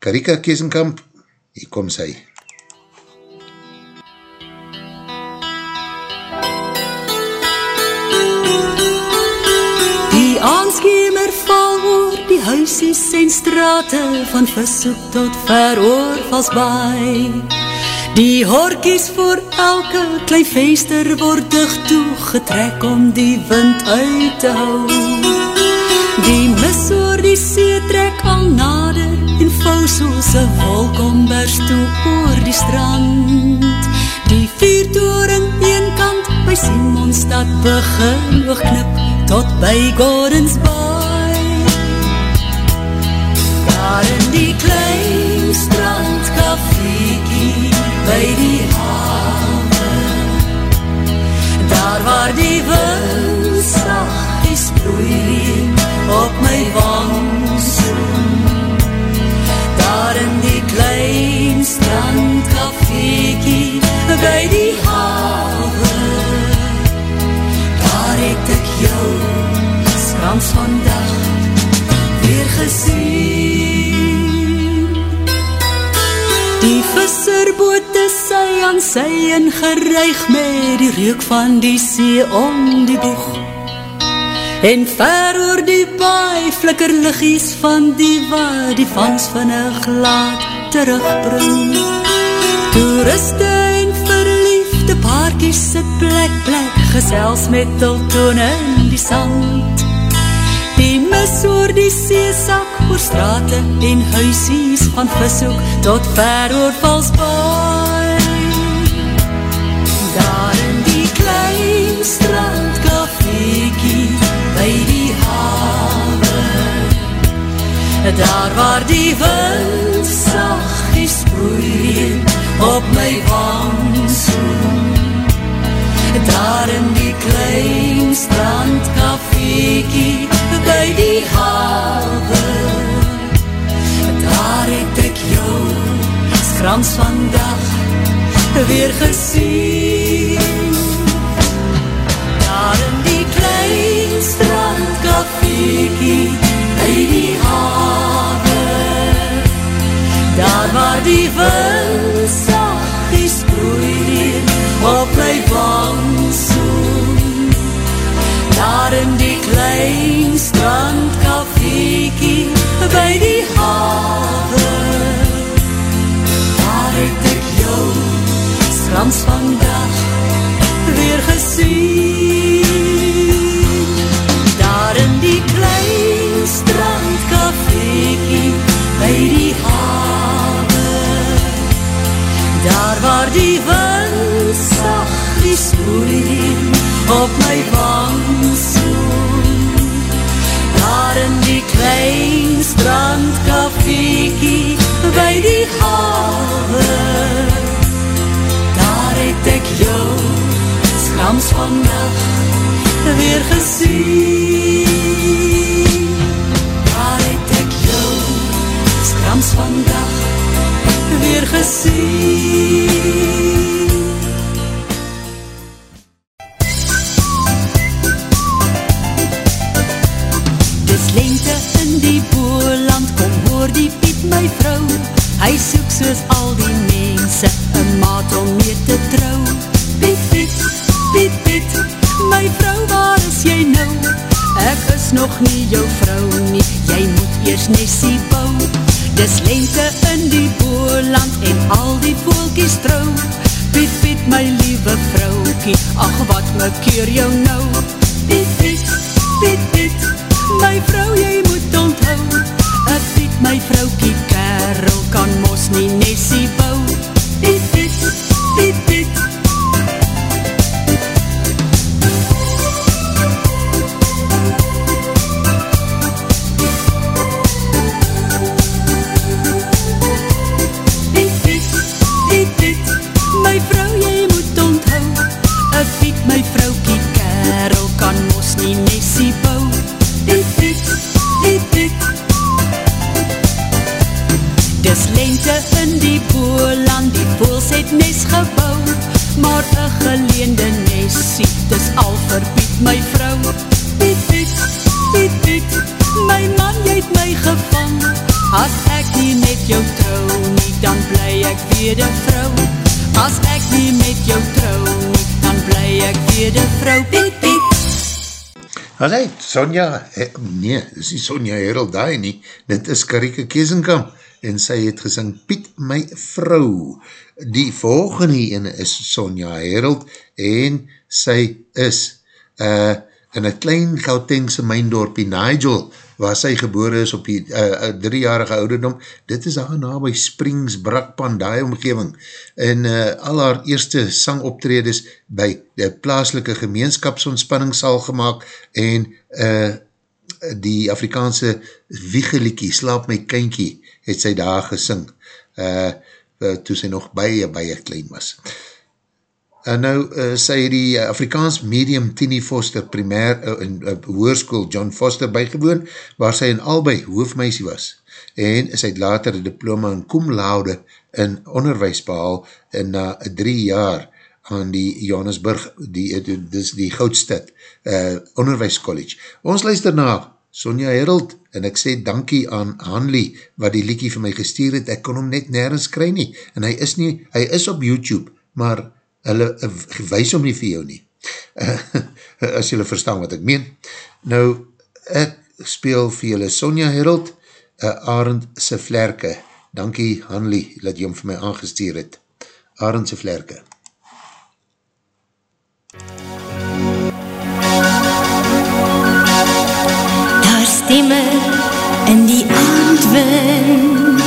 Karika Keesenkamp, hier kom sy. aanskemer val oor die huisies en strate van versoek tot ver oor valsbaai. Die horkies voor elke klein venster word dicht toegetrek om die wind uit te hou. Die mis oor die see trek al nader vou soos een wolk om berst toe oor die strand. Die viertoren een kant by Simonstad begin oogknip tot by Gordons Bay. Daar in die klein strandkafiekie by die hawe, daar waar die wind sacht die sproeien op my wang die klein strandkafiekie by die hawe, daar het ek jou skans vandag weer gesien. Die visserbote sy aan sy en gereig met die reuk van die see om die boeg. En ver oor die baai flikker liggies van die waar die vangs vinnig laat terugbring. Toeriste en verliefde paarkies sit plek plek gesels met toltone in die sand. Die mis oor die seesak oor strate en huisies van vishoek tot ver oor valsbaai. Daar in die klein strandkafeekie Daar waar die wind sachtjes sproeien op my wang soen Daar in die klein strandkafeekie by die hawe. Daar het ek jou skrams vandag weer gesien die wind sachtjes sproeien op my wang soen Daar in die klein strandkafeekie by die hawe Daar het ek jou strams vandag weer gesien Daar waar die wind sachtjes spoeien op my wang soen Daar in die klein strandkafeekie by die hawe. Daar het ek jou skams vandag weer gesien. Daar het ek jou skams vandag weer gesien Dis Sonja, eh, nee, dis nie Sonja Herald daai nie, dit is Karike Keesenkamp, en sy het gesing Piet my vrou. Die volgende ene is Sonja Herald, en sy is uh, in een klein Gautengse myndorpie Nigel, waar sy gebore is op die uh, driejarige ouderdom, dit is daar na by Springs, Brakpan, die omgeving, en uh, al haar eerste sangoptredes by die plaaslike gemeenskapsontspanningssaal gemaakt, en uh, die Afrikaanse wiegeliekie, Slaap my kynkie, het sy daar gesing, uh, uh, toe sy nog baie, baie klein was. En nou, uh, sy het die Afrikaans medium Tini Foster primair uh, in uh, hoerskoel John Foster bygewoon, waar sy in albei hoofmeisie was. En sy het later een diploma in cum laude in onderwijs behaal en na drie jaar aan die Johannesburg, die, dis die Goudstad uh, Onderwijscollege. Ons luister na Sonja Herald en ek sê dankie aan Hanley wat die liekie vir my gestuur het. Ek kon hom net nergens kry nie en hy is nie, hy is op YouTube, maar hulle uh, wees hom nie vir jou nie. Uh, as julle verstaan wat ek meen. Nou, ek speel vir julle Sonja Herald, uh, Arend se vlerke. Dankie Hanley, dat jy hom vir my aangestuur het. Arend se vlerke. Daar stemme in die aandwind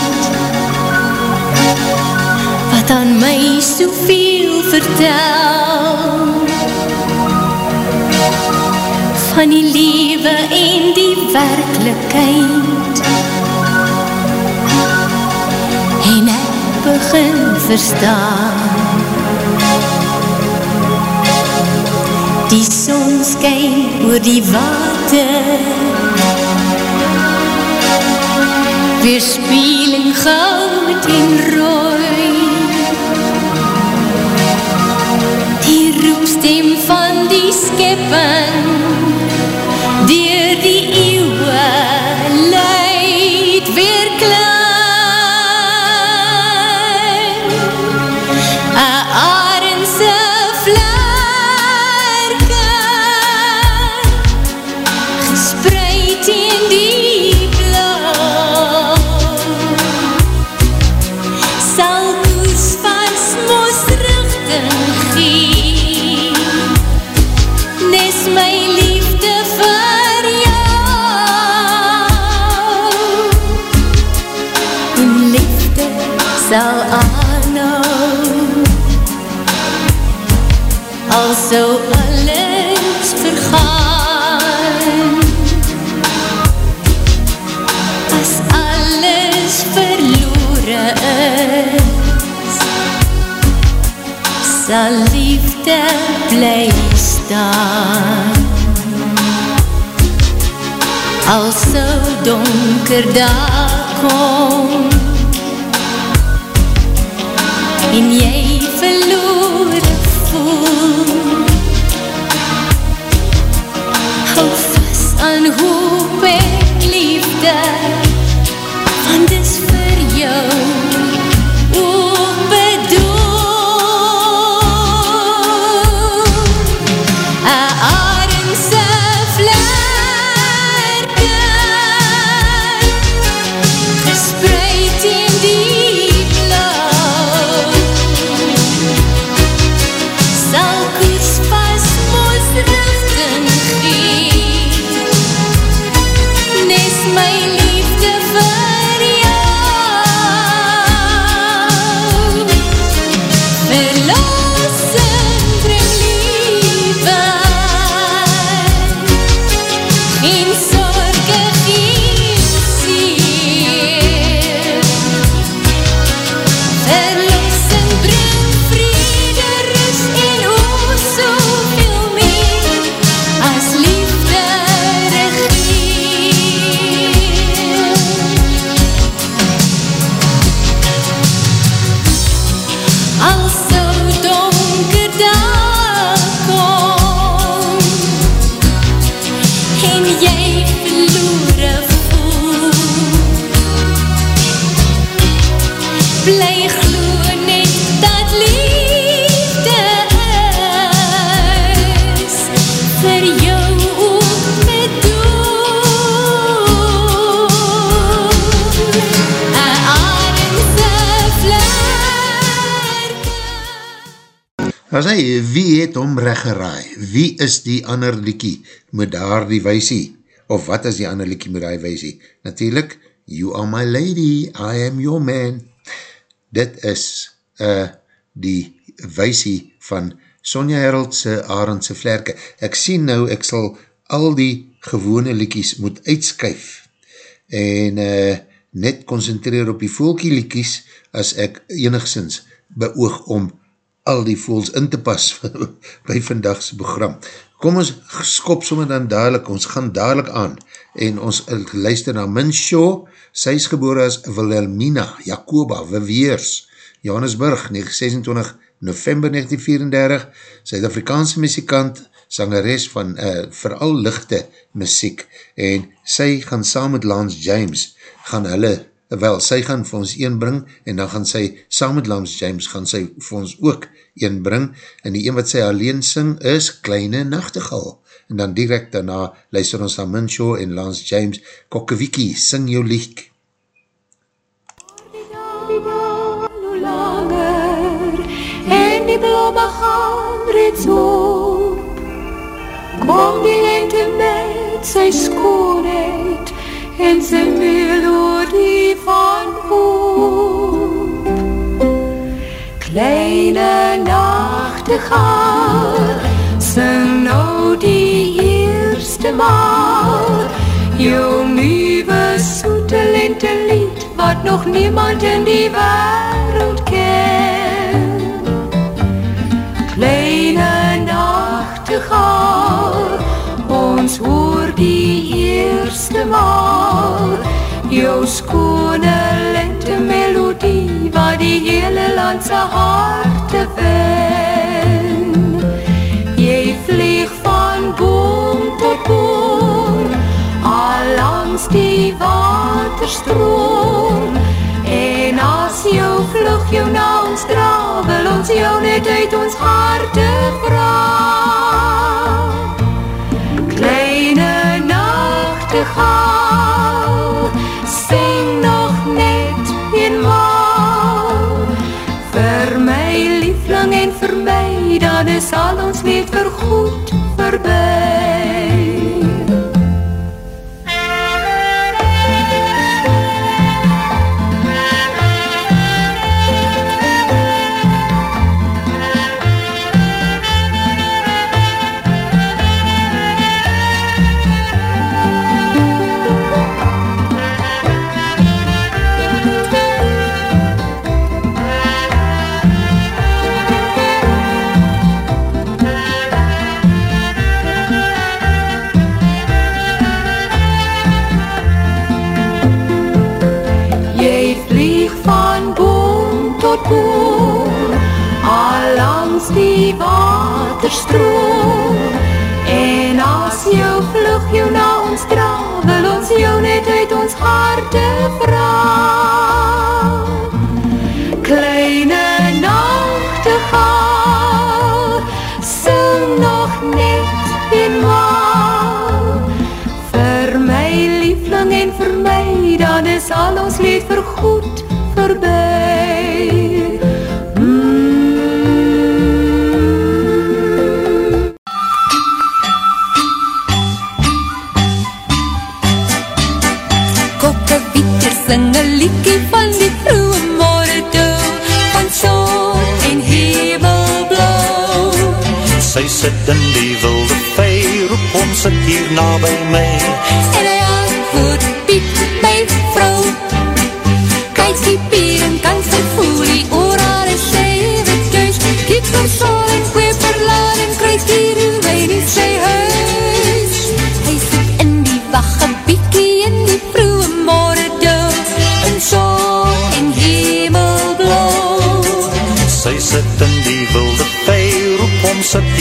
Wat aan my soveel vertel Van die lewe en die werkelijkheid En ek begin verstaan. Die son skyn oor die water. Weerspieling goud en rooi liefde bly staan Al sou donker daar kom En jy verloore voel Hou vast aan hoop en liefde Want dis vir jou As hy, wie het hom reggeraai? Wie is die ander liekie met daar die weisie? Of wat is die ander liekie met die weisie? Natuurlijk, You are my lady, I am your man. Dit is uh, die weisie van Sonja Heroldse Arendse Vlerke. Ek sien nou, ek sal al die gewone liekies moet uitskuif en uh, net concentreer op die volkie liekies as ek enigszins beoog om al die voels in te pas by vandagse program. Kom ons skop sommer dan dadelijk, ons gaan dadelijk aan en ons luister na Min Shaw, sy is gebore as Wilhelmina Jacoba Weweers, Johannesburg, 26 November 1934, Suid-Afrikaanse muzikant, sangeres van uh, vooral lichte muziek en sy gaan saam met Lance James, gaan hulle wel, sy gaan vir ons een bring, en dan gaan sy, saam met Lance James, gaan sy vir ons ook een bring, en die een wat sy alleen sing, is Kleine Nachtegal, en dan direct daarna, luister ons na Minshaw en Lance James, Kokkewiki, sing jou liek. en die blomme gaan reeds op. Kom die lente met sy skoonheid en sy melodie van hoop. Kleine nachtegaal, sing nou die eerste maal jou nieuwe soete lente lied wat nog niemand in die wereld ken. Ons hoor die eerste maal jou skone lente melodie wat die hele land se harte wen. Jy vlieg van boom tot boom, al langs die waterstroom. En as jou vlug jou na ons dra, wil ons jou net uit ons harte vra. Kleine nachtegaal, sing nog net eenmaal. Vir my liefling en vir my, dan is al ons lied vergoed verby. Jou vlug jou na ons dra, wil ons jou net uit ons harte vra. Kleine nachtegaal, sing nog net eenmaal. Vir my liefling en vir my, dan is al ons lied vergoed sit in die wilde vee, roep ons sit hier na by my. En hy antwoord, Piet, my vrou. Kyk die pieren,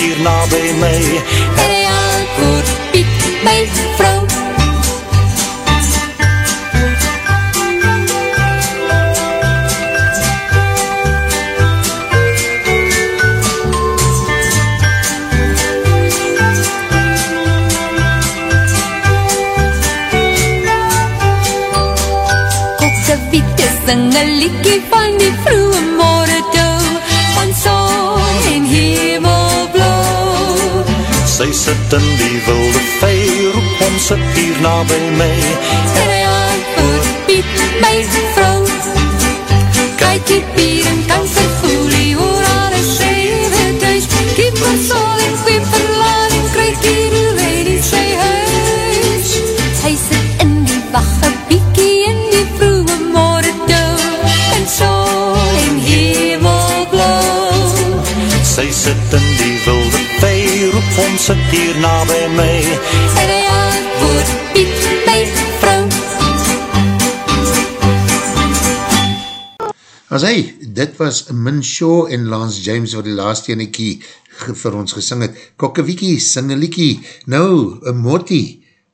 hier na bij mij. Reagoer, Piet, mijn vrouw. Kokkewiet is een liedje van die vroeg. In die wilde vee, roep om sit hier na by my. En hy antwoord, Piet, my vrou, kyk die bier en kan sy om sit hier na by my. En hy antwoord, Piet, my vrou, As hy, dit was Min Shaw en Lance James wat die laatste enekie vir ons gesing het. Kokkewiekie, sing een liekie. Nou, een Motti,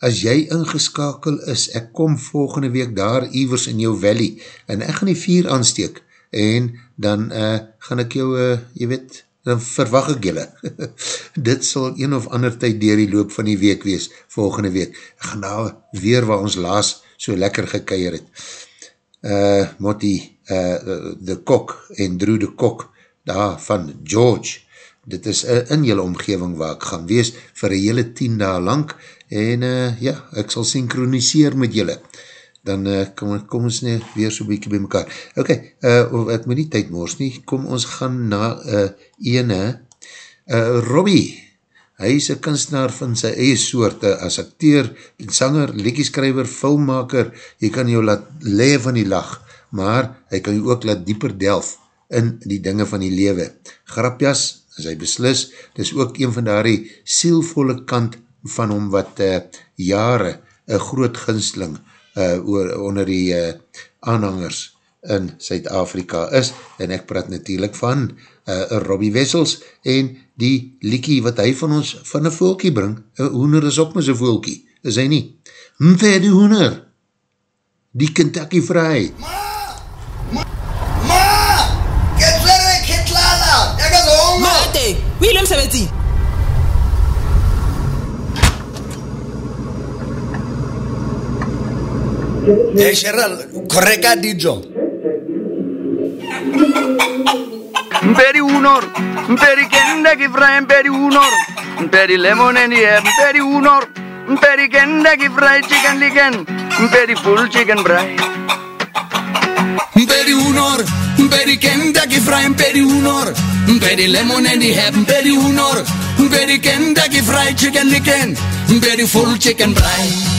as jy ingeskakel is, ek kom volgende week daar ivers in jou valley en ek gaan die vier aansteek en dan uh, gaan ek jou, uh, jy weet, dan verwag ek julle. Dit sal een of ander tyd dier die loop van die week wees, volgende week. Ek gaan daar weer waar ons laas so lekker gekeier het. Uh, Motti, uh, de kok en Drew de kok, daar van George. Dit is uh, in jylle omgeving waar ek gaan wees vir een hele tien dae lang en uh, ja, ek sal synchroniseer met jylle. Dan uh, kom, kom ons nie weer so bykie by mekaar. Ok, uh, ek moet nie tyd moors nie, kom ons gaan na uh, ene, uh, Robbie, hy is een kunstenaar van sy eie soort, uh, as acteur, sanger, lekkieskrijver, filmmaker, jy kan jou laat lee van die lach, maar hy kan jou ook laat dieper delf in die dinge van die lewe. Grapjas, as hy beslis, dis ook een van die sielvolle kant van hom wat uh, jare een groot ginsling uh, oor, onder die uh, aanhangers in Suid-Afrika is, en ek praat natuurlijk van uh, Robbie Wessels en die liekie wat hy van ons van een voelkie bring, een hoener is ook maar so voelkie, is hy nie? Mpe die hoener, die Kentucky Fry. Mate, William Sabeti. Hey, Cheryl, correga dijo. Very unor, very kenda ki fry, very unor, very lemon and yeah, very unor, very kenda ki fry chicken licken, very full chicken fry. Very unor, very kenda ki fry, very unor, very lemon and yeah, very unor, very kenda ki fry chicken licken, very full chicken fry.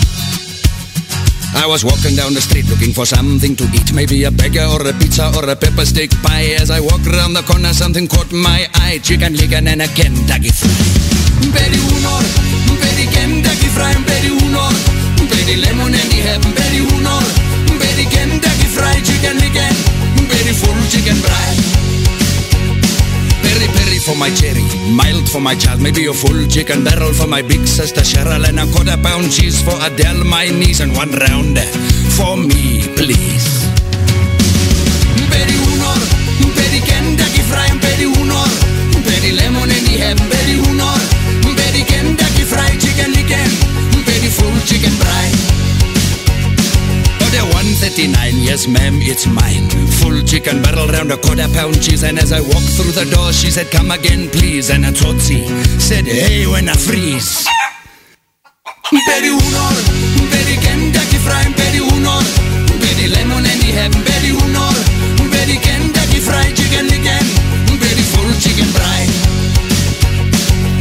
I was walking down the street looking for something to eat, maybe a burger or a pizza or a pepper steak pie. As I walked around the corner, something caught my eye: chicken licken and a Kentucky Fried. Mperi unor, mperi Kentucky Fried Mperi unor, mperi lemon and the have Mperi unor, mperi Kentucky Fried Chicken Licken, mperi full chicken fry. For my cherry, mild for my child, maybe a full chicken barrel for my big sister Cheryl, and a quarter pound cheese for Adele, my niece, and one round for me, please. Peri unor, peri Kentucky Fried Peri unor, peri lemon and the peri unor, peri Kentucky Fried Chicken Licken, peri full chicken fry. Order 139, yes ma'am, it's mine. Full chicken barrel round a quarter pound cheese. And as I walked through the door, she said, Come again, please. And a Tootsie said, Hey, when I freeze. Lemon and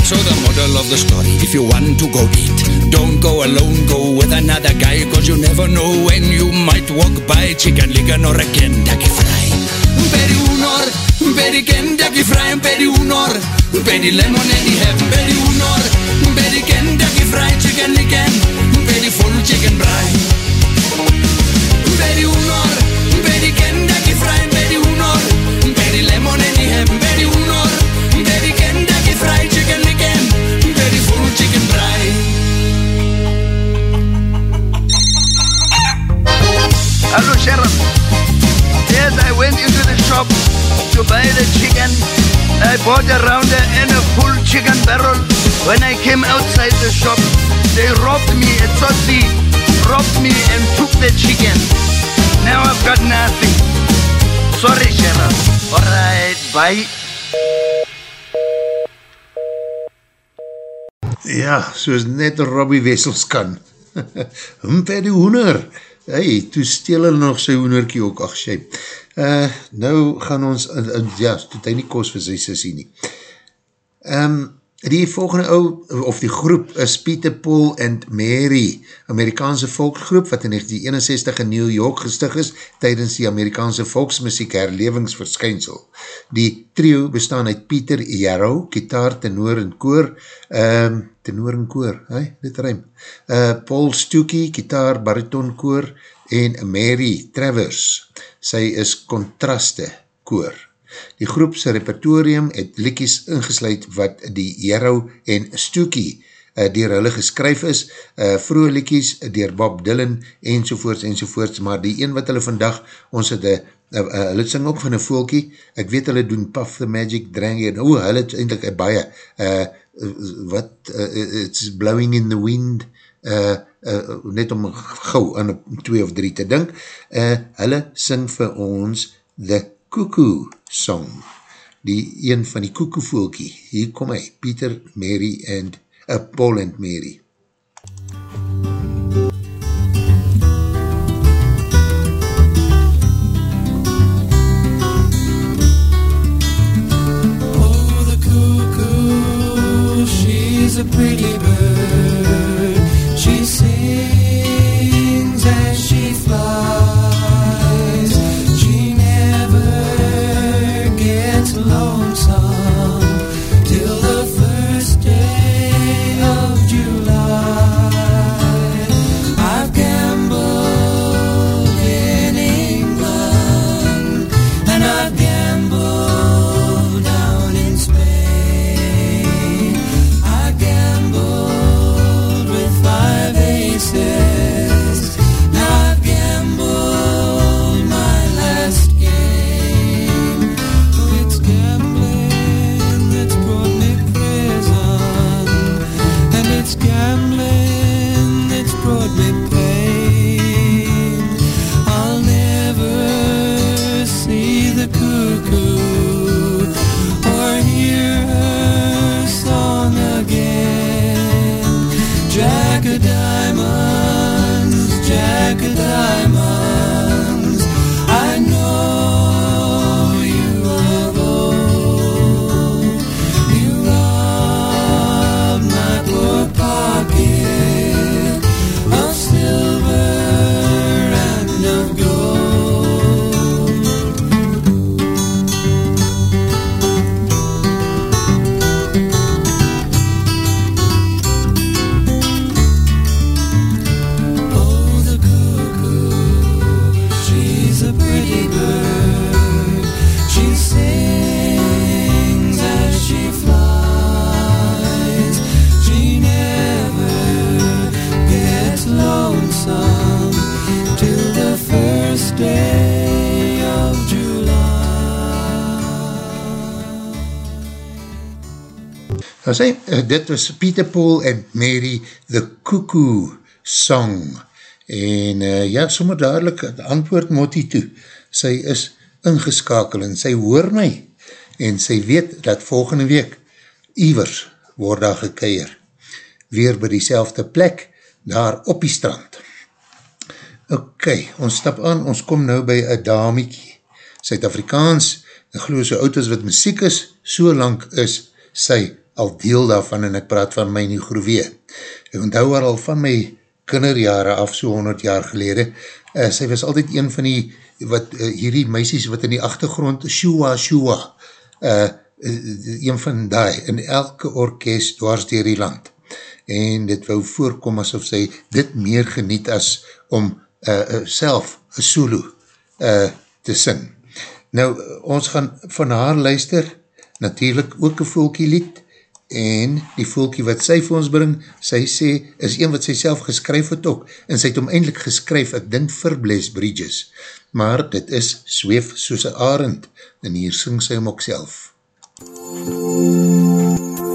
So the moral of the story, if you want to go eat, don't go alone, go with another guy, cause you never know when you might walk by. Chicken licken or a Kentucky fry. Peri unor, peri Kentucky fry, peri unor, peri lemon and the ham, peri unor, peri Kentucky fry, chicken licken, peri full chicken fry. Peri unor, went into the shop to buy the chicken. I bought a rounder and a full chicken barrel. When I came outside the shop, they robbed me. A Tsotsi robbed me and took the chicken. Now I've got nothing. Sorry, Sharon. Alright, bye. Ja, soos net Robbie Wessels kan. Hum per die hoender. Hey, toe steel hulle nog sy hoenderkie ook, ach sy. Uh, nou gaan ons, uh, uh, ja, toe hy nie kost vir sy sissie nie. Um, die volgende ou, of die groep, is Peter, Paul and Mary, Amerikaanse volksgroep, wat in 1961 in New York gestig is, tydens die Amerikaanse volksmusiek herlevingsverskynsel. Die trio bestaan uit Peter Yarrow, kitaar, tenor en koor, um, tenor en koor, hey, dit ruim, uh, Paul Stookie, kitaar, bariton koor, en Mary Travers, sy is kontraste koor. Die groepse repertorium het likies ingesluid wat die Yarrow en Stookie uh, dier hulle geskryf is, uh, vroege likies dier Bob Dylan enzovoorts enzovoorts, maar die een wat hulle vandag, ons het, uh, uh, hulle sing ook van een volkie, ek weet hulle doen Puff the Magic Drangy, en oh, hulle het eindelijk uh, baie, uh, wat, uh, it's blowing in the wind, uh, uh, net om gauw aan twee of drie te dink, uh, hulle sing vir ons The Cuckoo Song, die een van die koekoevoelkie, hier kom hy, Peter, Mary and, uh, Paul and Mary. Oh, the cuckoo, she's a pretty bird. Nou sê, uh, dit was Peter Paul en Mary the Cuckoo Song. En uh, ja, sommer dadelijk het antwoord Motti toe. Sy is ingeskakel en sy hoor my. En sy weet dat volgende week Ivers word daar gekeier. Weer by die plek, daar op die strand. Ok, ons stap aan, ons kom nou by een damiekie. Suid-Afrikaans, en geloof so oud as wat muziek is, so lang is sy al deel daarvan en ek praat van my nie groewee. Ek onthou haar al van my kinderjare af, so 100 jaar gelede. Uh, sy was altyd een van die, wat, uh, hierdie meisies wat in die achtergrond, Shua Shua, uh, een van die, in elke orkest dwars dier die land. En dit wou voorkom asof sy dit meer geniet as om uh, uh, self een solo uh, te sing. Nou, ons gaan van haar luister, natuurlijk ook een volkie lied, en die volkie wat sy vir ons bring, sy sê, is een wat sy self geskryf het ook, en sy het om eindelijk geskryf, ek dink vir Bless Bridges, maar dit is Zweef soos een arend, en hier syng sy hom ook self. jou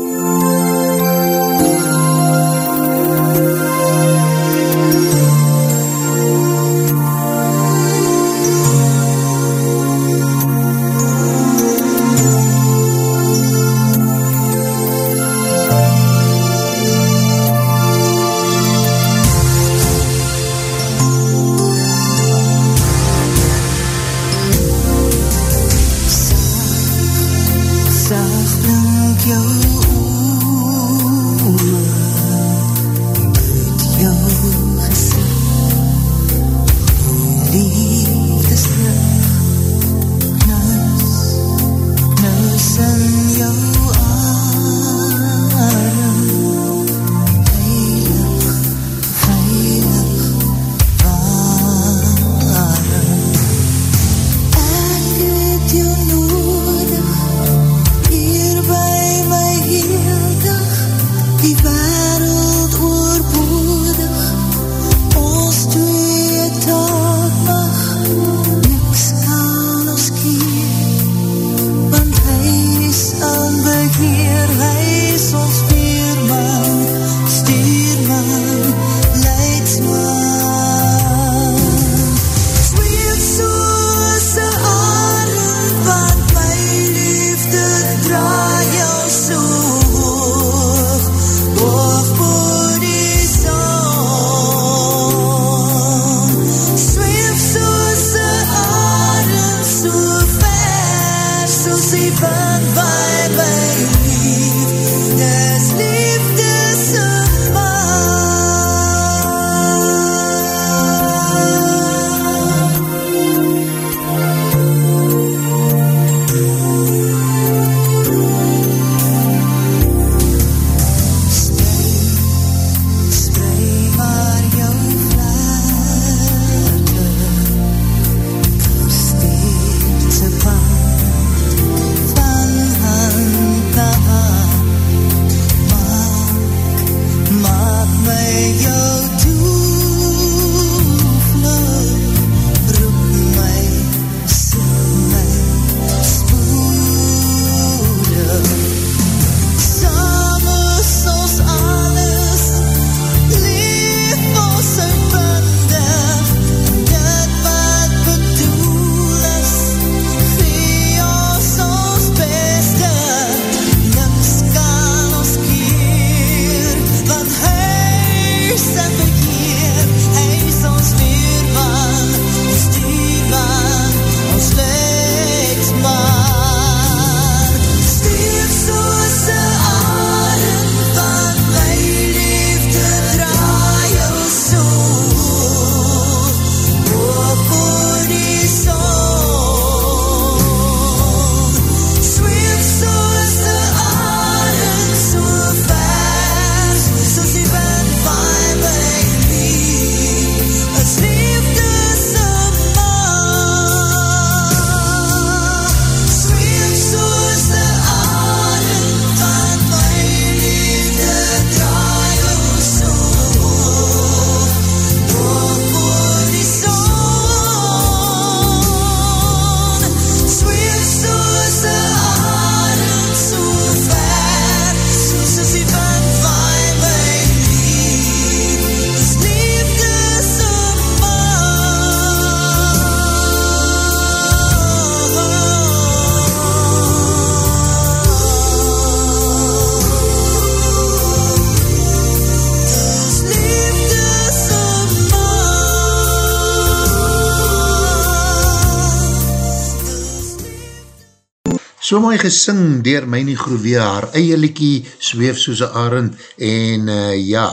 So mooi gesing dier Mynie Groevee, haar eie liekie zweef soos een arend. En uh, ja,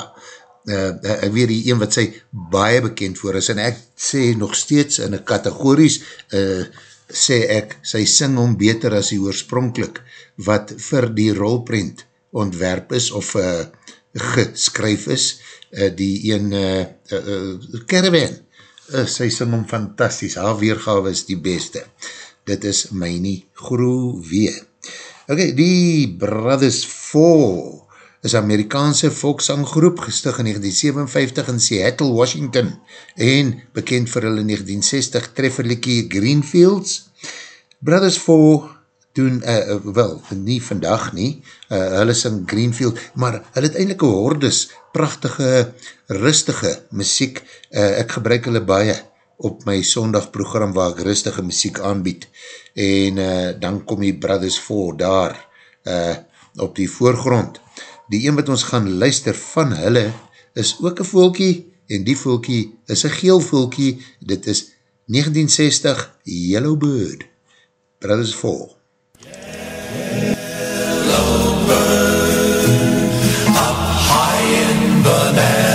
uh, ek weet die een wat sy baie bekend voor is en ek sê nog steeds in een kategories uh, sê ek, sy sing om beter as die oorspronkelijk wat vir die rolprint ontwerp is of uh, geskryf is, uh, die een uh, uh, uh, caravan, uh, sy sing om fantastisch, haar weergawe is die beste dit is Mynie Groewee. Ok, die Brothers Four is Amerikaanse volksanggroep gestig in 1957 in Seattle, Washington en bekend vir hulle 1960 trefferlikkie Greenfields. Brothers Four doen, uh, wel, nie vandag nie, uh, hulle sing Greenfield, maar hulle het eindelijk een hordes, prachtige, rustige muziek, uh, ek gebruik hulle baie, op my sondag program waar ek rustige muziek aanbied en uh, dan kom die Brothers 4 daar uh, op die voorgrond. Die een wat ons gaan luister van hulle is ook een voelkie en die voelkie is een geel voelkie, dit is 1960 Yellow Bird, Brothers 4. Yellow Bird, up high in the night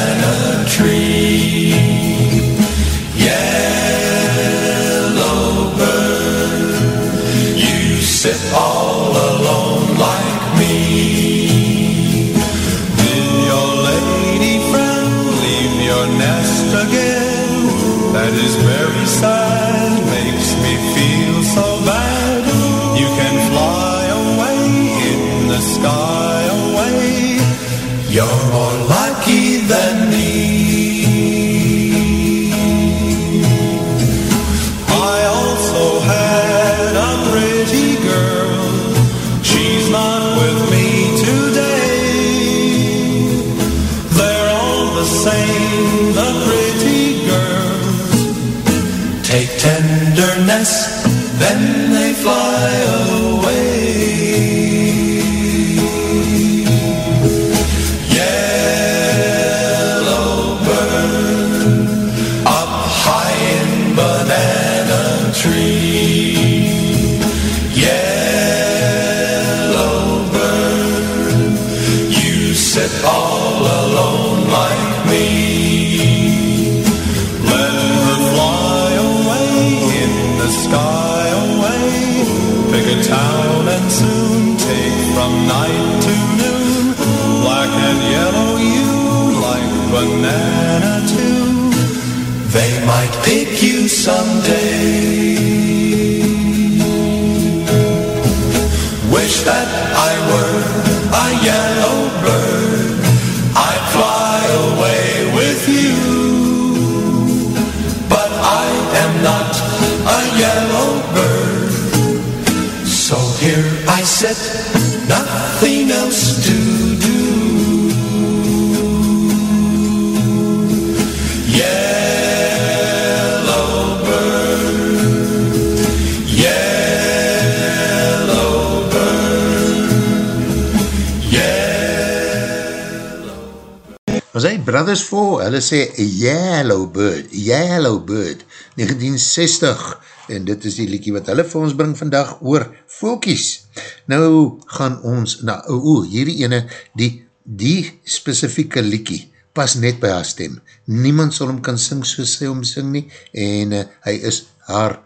someday. Wish that I were a yellow bird. I'd fly away with you. But I am not a yellow bird. So here I sit, nothing else Was hy Brothers 4, hulle sê Yellow Bird, Yellow Bird, 1960, en dit is die liekie wat hulle vir ons bring vandag oor Folkies. Nou gaan ons, nou, oe, hierdie ene, die, die specifieke liekie, pas net by haar stem. Niemand sal hom kan sing soos sy hom sing nie, en uh, hy is haar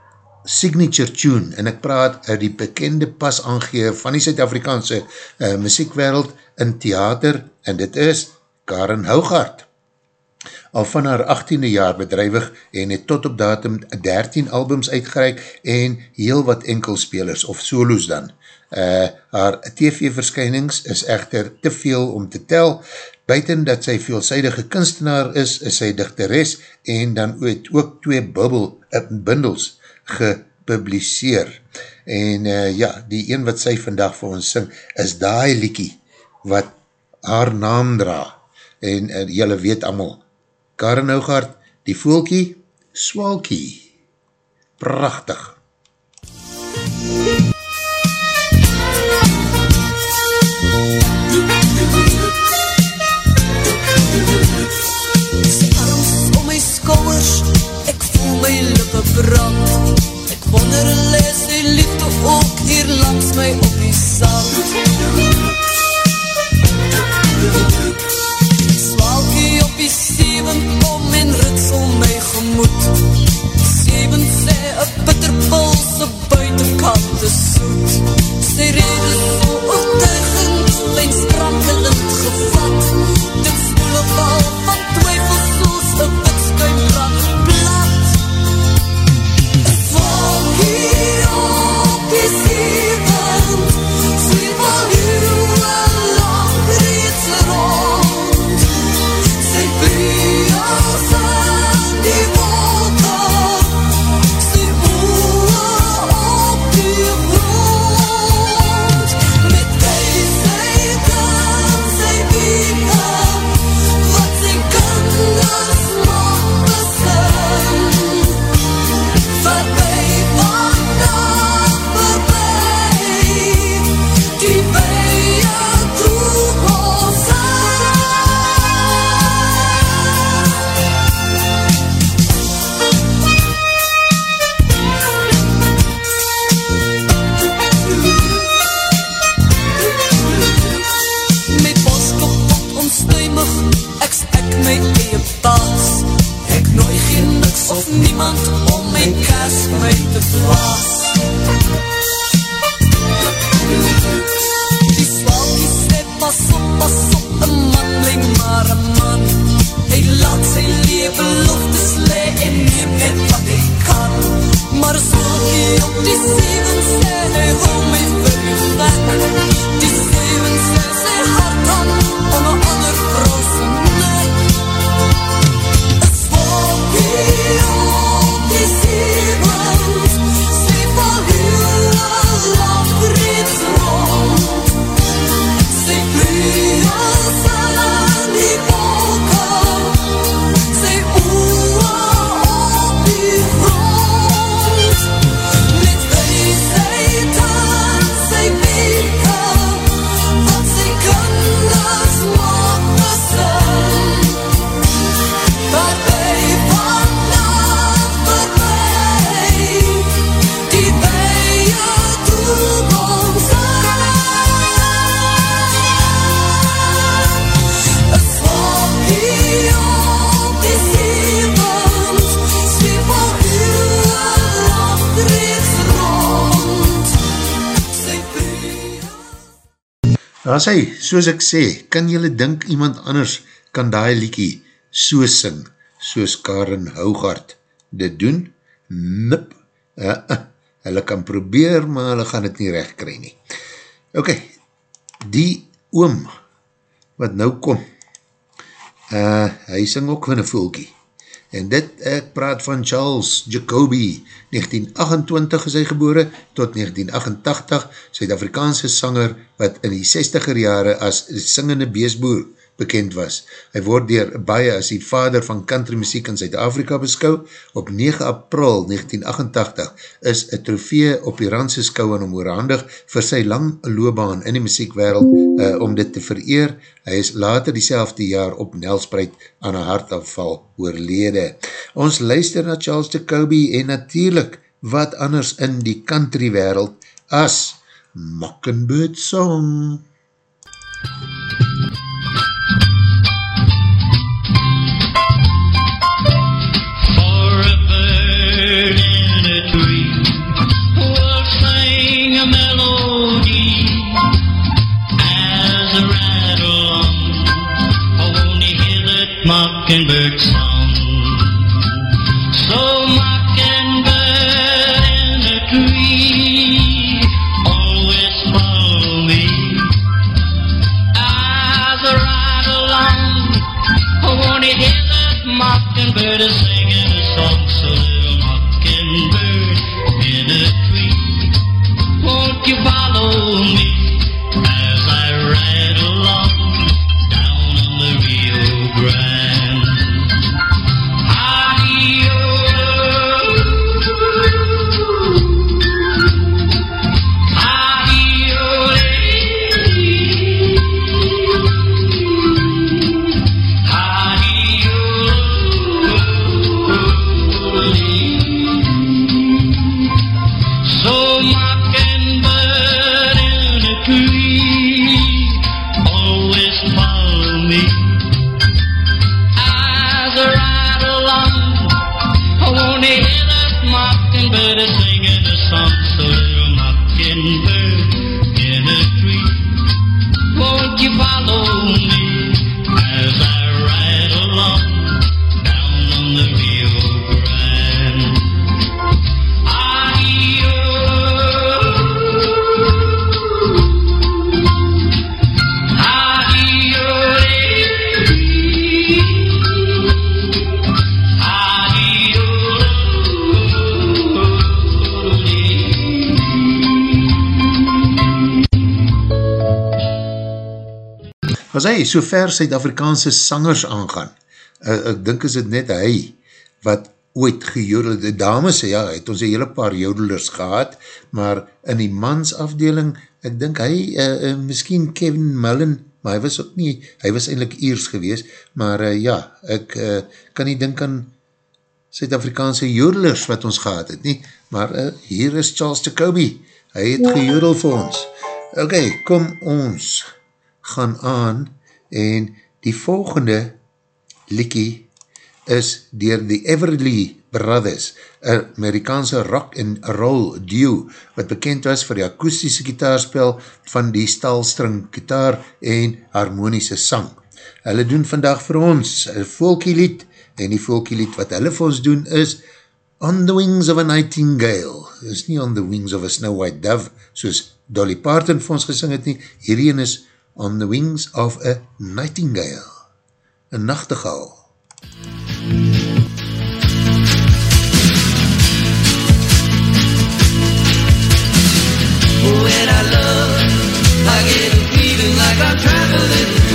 signature tune, en ek praat uit die bekende pas aangeef van die Suid-Afrikaanse uh, muziekwereld in theater, en dit is Karen Hougaard. Al van haar 18e jaar bedrijwig en het tot op datum 13 albums uitgereik en heel wat enkelspelers of solos dan. Uh, haar TV-verskynings is echter te veel om te tel, buiten dat sy veelzijdige kunstenaar is, is sy dichteres en dan het ook twee bubbel, uh, bundels gepubliseer. En uh, ja, die een wat sy vandag vir ons sing, is daai liekie wat haar naam dra. En uh, jylle weet allemaal, Karen Hougaard, die voelkie, swalkie. Prachtig. arms om my skouwers, ek voel my lippe brand. Ek wonder les die liefde ook hier langs my op die sand. Seven kom en ritsel my gemoed. Seven sê een bitterpulse buitenkant is soet. Sy rede so oortuigend, mijn sprankelend gevat. niemand om my kas my te plaas. Die swalkie sê, pas op, pas op, een man leen maar een man. Hy laat sy lewe loftes le en neem net wat hy kan. Maar swalkie op die zeven sê, hy hou my vir jou weg. Die zeven sê, Daar sê, soos ek sê, kan jylle dink iemand anders kan daai liekie so sing, soos Karen Hougart dit doen? Nip, uh, uh, hulle kan probeer, maar hulle gaan het nie recht kry nie. Ok, die oom, wat nou kom, uh, hy sing ook van een voelkie, en dit, ek praat van Charles Jacobi, 1928 is hy gebore, tot 1988, Suid-Afrikaanse sanger, wat in die 60er jare as singende beesboer bekend was. Hy word dier baie as die vader van country muziek in Zuid-Afrika beskou. Op 9 april 1988 is een trofee op die randse skou aan hom oorhandig vir sy lang loopbaan in die muziekwereld uh, om dit te vereer. Hy is later die jaar op Nelspreid aan een hartafval oorlede. Ons luister na Charles Jacobi en natuurlijk wat anders in die country wereld as Mockingbird Song. For mockingbird song. So mockingbird in a tree, always follow me as I ride along. I want to hear that mockingbird is As hy so ver Suid-Afrikaanse sangers aangaan, uh, ek dink is het net hy, wat ooit gejodel, de dames, ja, het ons een hele paar jodelers gehad, maar in die mans afdeling, ek dink hy, uh, uh, miskien Kevin Mullen, maar hy was ook nie, hy was eindelijk eers gewees, maar uh, ja, ek uh, kan nie dink aan Suid-Afrikaanse jodelers wat ons gehad het nie, maar uh, hier is Charles Jacobi, hy het gejodel vir ons. Ok, kom ons gaan aan en die volgende liekie is dier die Everly Brothers, Amerikaanse rock en roll duo, wat bekend was vir die akoestische gitaarspel van die stalstring gitaar en harmonische sang. Hulle doen vandag vir ons een folkie lied, en die folkie lied wat hulle vir ons doen is On the Wings of a Nightingale. Dit is nie On the Wings of a Snow White Dove, soos Dolly Parton vir ons gesing het nie. Hierheen is On the Wings of a Nightingale. Een nachtegaal. When I love, I get a feeling like I'm traveling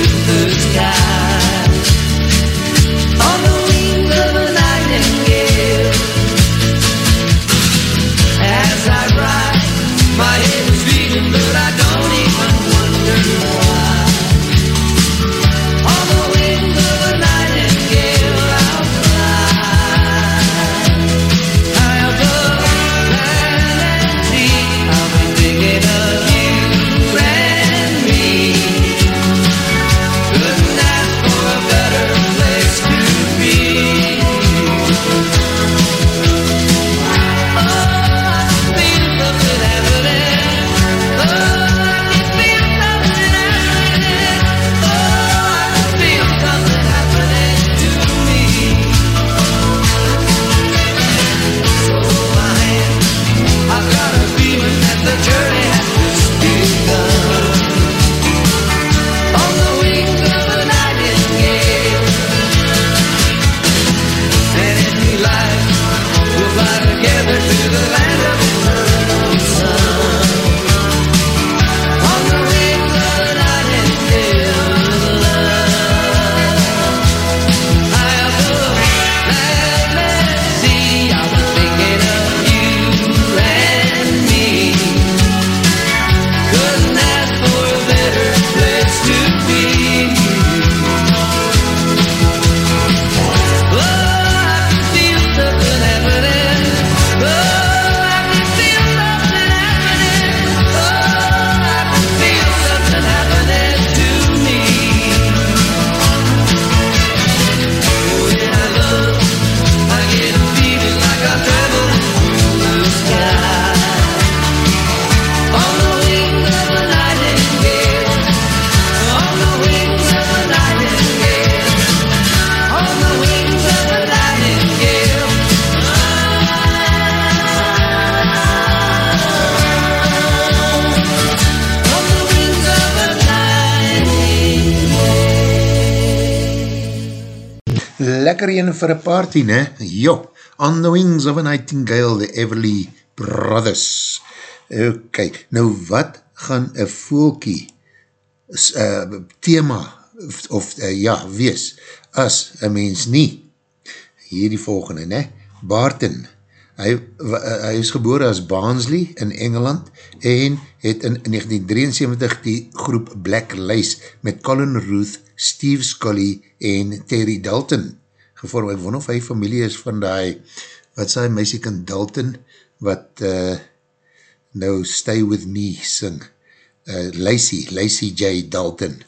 een vir een party, ne? Jo, On the Wings of a Nightingale, the Everly Brothers. Ok, nou wat gaan een volkie uh, thema, of, of uh, ja, wees, as een mens nie, hier die volgende, ne? Barton, hy, uh, hy is geboren as Barnsley in Engeland en het in 1973 die groep Black Lace met Colin Ruth, Steve Scully en Terry Dalton gevorm. Ek wonder of hy familie is van die, wat sê meisiekind Dalton, wat uh, nou Stay With Me sing. Uh, Lacey, Lacey J. Dalton.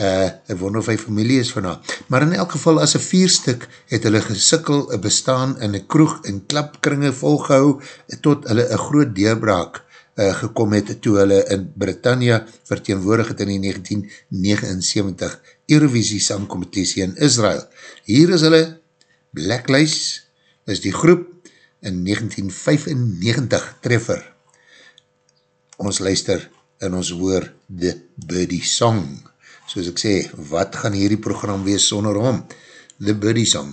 Uh, ek wonder of hy familie is van haar. Maar in elk geval, as een vierstuk, het hulle gesikkel, een bestaan in een kroeg en klapkringe volgehou, tot hulle een groot deurbraak uh, gekom het, toe hulle in Britannia verteenwoordig het in die 1979 Eurovisie sangcompetitie in Israel. Hier is hulle, Blacklist, is die groep in 1995 treffer. Ons luister en ons hoor The Birdie Song. Soos ek sê, wat gaan hierdie program wees sonder hom? The Birdie Song.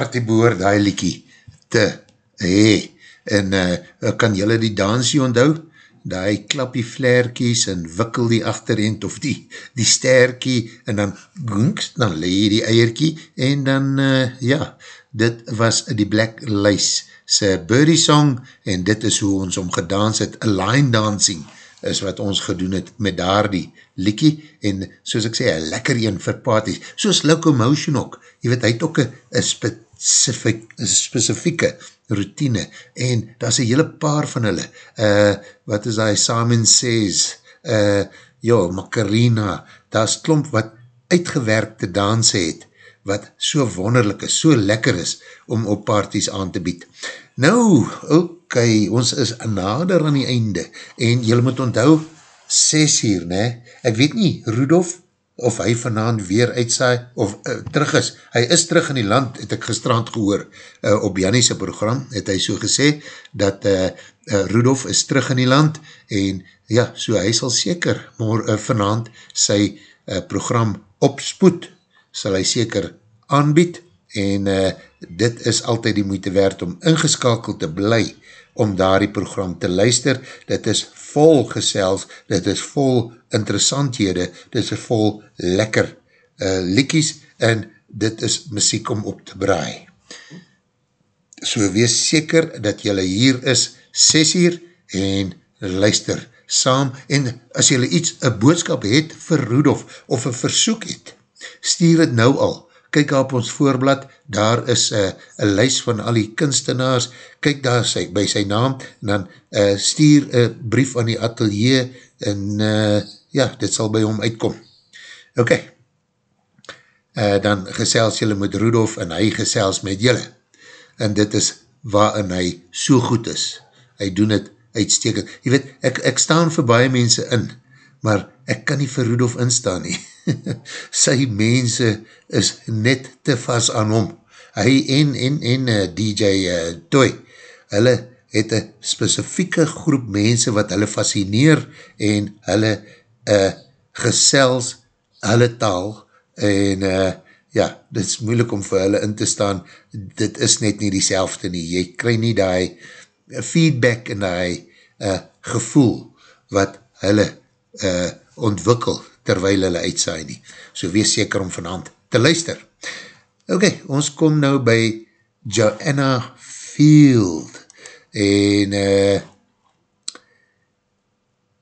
Party behoor die liekie te hee. En uh, kan jylle die dansie onthou? Die klappie flerkies en wikkel die achterend of die, die sterkie en dan goenks, dan leie die eierkie en dan, uh, ja, dit was die Black Lace sy birdie song en dit is hoe ons omgedans het, a line dancing is wat ons gedoen het met daar die liekie en soos ek sê, een lekker een vir parties, soos Locomotion ook, jy weet, hy het ook een specifiek, specifieke routine en daar is een hele paar van hulle, uh, wat is hy, Simon Says, uh, jo, Macarena, daar is klomp wat uitgewerkte danse het, wat so wonderlik is, so lekker is, om op parties aan te bied. Nou, ok, ons is nader aan die einde, en jylle moet onthou, 6 hier, ne? Ek weet nie, Rudolf, of hy vanavond weer uitsaai, of uh, terug is. Hy is terug in die land, het ek gestrand gehoor, uh, op Jannie's program, het hy so gesê, dat uh, uh, Rudolf is terug in die land, en ja, so hy sal seker, maar uh, vanavond sy uh, program opspoed, sal hy seker aanbied, en uh, dit is altyd die moeite werd om ingeskakeld te bly om daar die program te luister. Dit is vol gesels, dit is vol interessanthede, dit is vol lekker uh, liekies en dit is muziek om op te braai. So wees seker dat jylle hier is 6 uur en luister saam en as jylle iets, een boodskap het vir Rudolf of een versoek het, stuur het nou al kyk op ons voorblad, daar is een uh, lys van al die kunstenaars, kyk daar sy, by sy naam, en dan uh, stuur een brief aan die atelier, en uh, ja, dit sal by hom uitkom. Ok, uh, dan gesels jylle met Rudolf, en hy gesels met jylle, en dit is waarin hy so goed is. Hy doen het uitstekend. Jy weet, ek, ek staan vir baie mense in, maar ek kan nie vir Rudolf instaan nie. sy mense is net te vast aan hom. Hy en, en, en uh, DJ uh, Toy, hulle het een specifieke groep mense wat hulle fascineer en hulle uh, gesels hulle taal en uh, ja, dit is moeilik om vir hulle in te staan, dit is net nie die selfde nie, jy krij nie die feedback en die uh, gevoel wat hulle uh, ontwikkel terwijl hulle uitsaai nie. So wees seker om vanavond te luister. Ok, ons kom nou by Joanna Field en uh,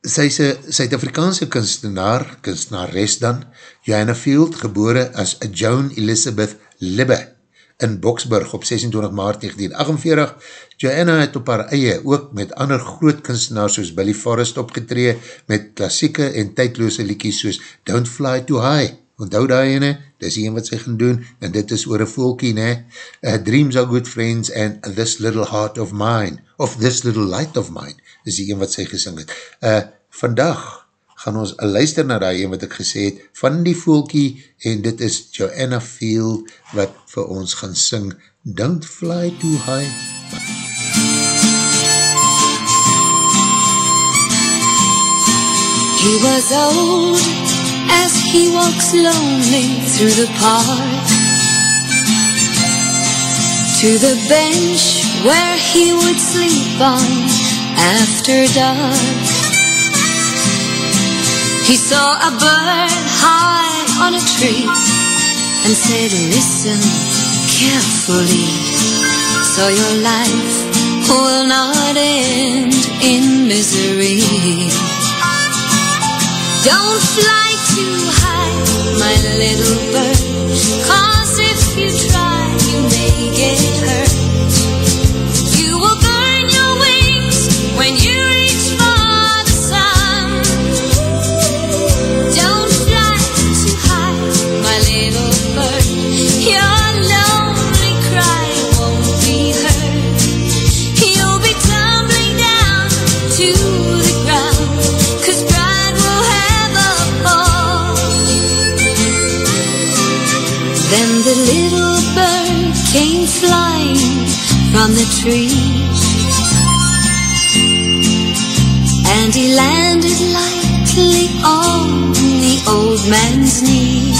sy is een Suid-Afrikaanse kunstenaar, kunstenares dan, Joanna Field, gebore as Joan Elizabeth Libbe in Boksburg op 26 maart 1948. Joanna het op haar eie ook met ander groot kunstenaars soos Billy Forrest opgetree met klassieke en tydloose liekies soos Don't Fly Too High. Onthou daar ene, dis die een wat sy gaan doen en dit is oor een volkie, ne? Uh, Dreams are good friends and This Little Heart of Mine of This Little Light of Mine is die een wat sy gesing het. Uh, vandag gaan ons luister na die een wat ek gesê het, van die volkie, en dit is Joanna Field, wat vir ons gaan sing, Don't Fly Too High. He was old as he walks lonely through the park To the bench where he would sleep on after dark He saw a bird high on a tree and said, Listen carefully, so your life will not end in misery. Don't fly too high, my little bird, cause if you try, you may get hurt. From the tree. And he landed lightly on the old man's knee.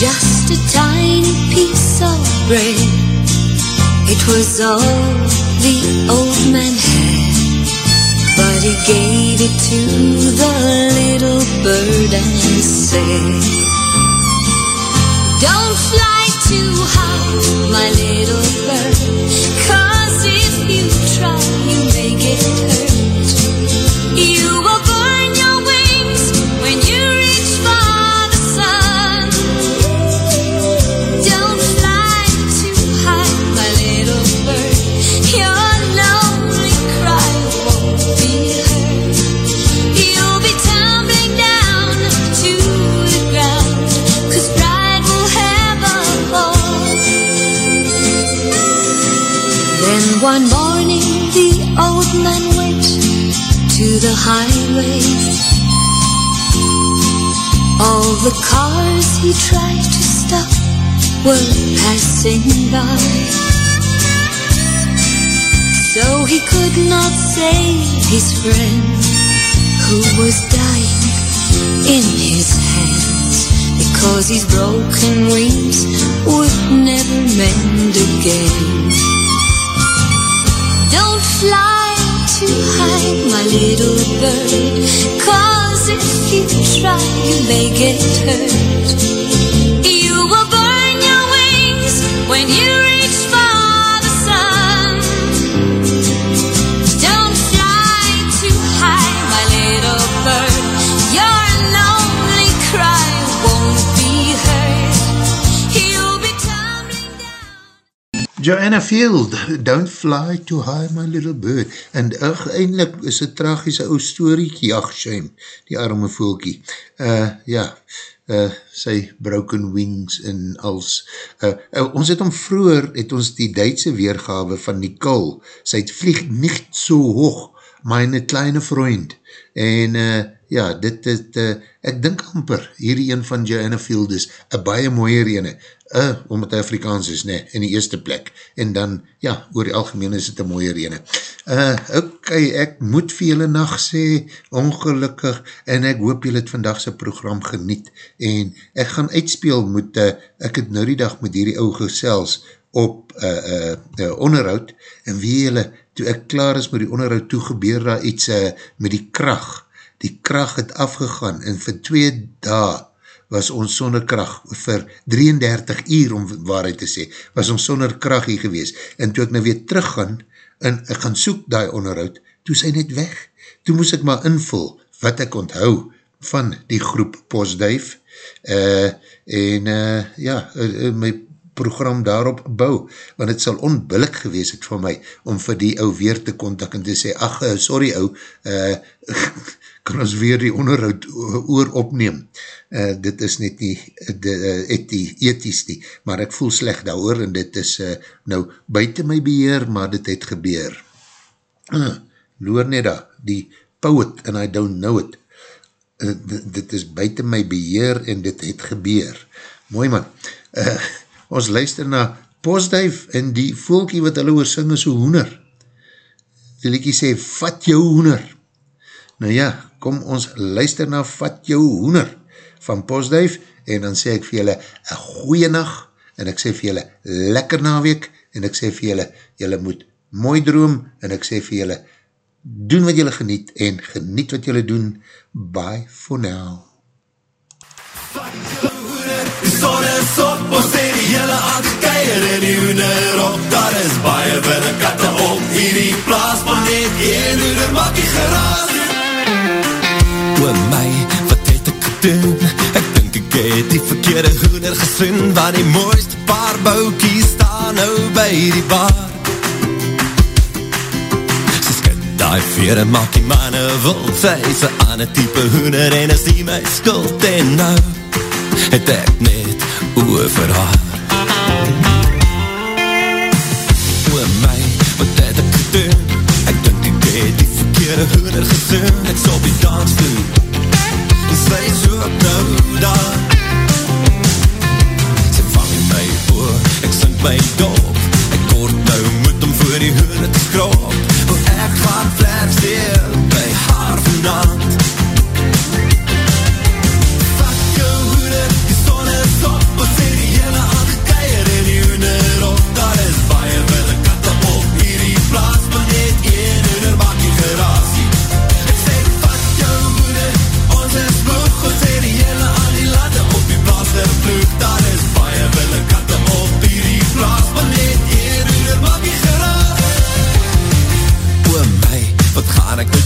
just a tiny piece of bread. It was all the old man had, but he gave it to the little bird and said, Don't fly too high, my little bird, cause if you try, you may get hurt. You the cars he tried to stop were passing by. So he could not save his friend who was dying in his hands because his broken wings would never mend again. Don't fly too high, my little bird, if you try, you may get hurt. Joanna Field, Don't Fly Too High My Little Bird, en ach, eindelijk is het tragische ou storiekie, ach, shame, die arme voelkie. Uh, ja, uh, sy broken wings en als, uh, uh, ons het om vroeger, het ons die Duitse weergawe van Nicole, sy het vlieg niet so hoog, meine kleine vriend, en uh, ja, dit het, uh, ek dink amper, hierdie een van Joanna Field is, een baie mooie ene, uh, omdat hy Afrikaans is, nee, in die eerste plek, en dan, ja, oor die algemeen is het een mooie rene. Uh, ok, ek moet vir julle nacht sê, ongelukkig, en ek hoop julle het vandagse program geniet, en ek gaan uitspeel moet, uh, ek het nou die dag met hierdie ou gesels, op uh, uh, uh, onderhoud, en wie julle, toe ek klaar is met die onderhoud, toe gebeur daar iets uh, met die kracht, die kracht het afgegaan, en vir twee dae, was ons sonder kracht vir 33 uur om waarheid te sê, was ons sonder kracht hier gewees. En toe ek nou weer terug gaan, en ek gaan soek die onderhoud, toe sy net weg. Toe moes ek maar invul wat ek onthou van die groep Postduif, uh, en uh, ja, uh, my program daarop bou, want het sal onbillik gewees het vir my, om vir die ou weer te kontak en te sê, ach, uh, sorry ou, uh, kan ons weer die onderhoud oor opneem. Uh, dit is net nie de, uh, etie, ethies nie, maar ek voel slecht daar en dit is uh, nou buiten my beheer, maar dit het gebeur. Uh, loor net daar, die poet and I don't know it. Uh, dit is buiten my beheer en dit het gebeur. Mooi man. Uh, ons luister na Postduif en die volkie wat hulle oor sing is so hoener. Die liekie sê, vat jou hoener. Nou ja, kom ons luister na Vat jou hoener van Postduif en dan sê ek vir julle een goeie nacht en ek sê vir julle lekker naweek en ek sê vir julle, julle moet mooi droom en ek sê vir julle doen wat julle geniet en geniet wat julle doen. Bye for now. Die son is op, ons sê die hele aangekeier en die hoender op, daar is baie wilde katte op, hierdie plaas van net een hoeder maak die geraas. O my, wat het ek gedoen? Ek dink ek het die verkeerde hoender gesien, waar die mooiste paar boukie staan nou by die bar. Sy skit die vere, maak die manne wild, sy is een ander type hoender en is die my skuld en nou het ek net oor vir haar. Het die verkeerde hoeder gesien, ek sal die dans doen. Sy is ook nou daar. Sy vang my oor, ek sink my dop, ek kort nou moet om voor die hoeder te skrop, o ek gaan vlerk stil by haar vanavond. Fuck jou hoeder, die son is op, ons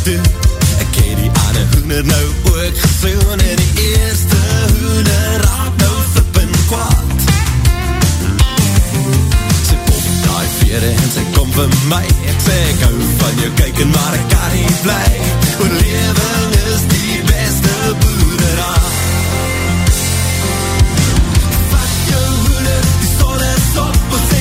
doen. Ek het die ander hoender nou ook gesoen En die eerste hoender raak nou flippin kwaad. Sy pop die vere en sy kom vir my. Ek sê ek hou van jou kyken maar ek kan nie bly. Oorleving is die beste boerderij. Vat jou hoender, die son is op ons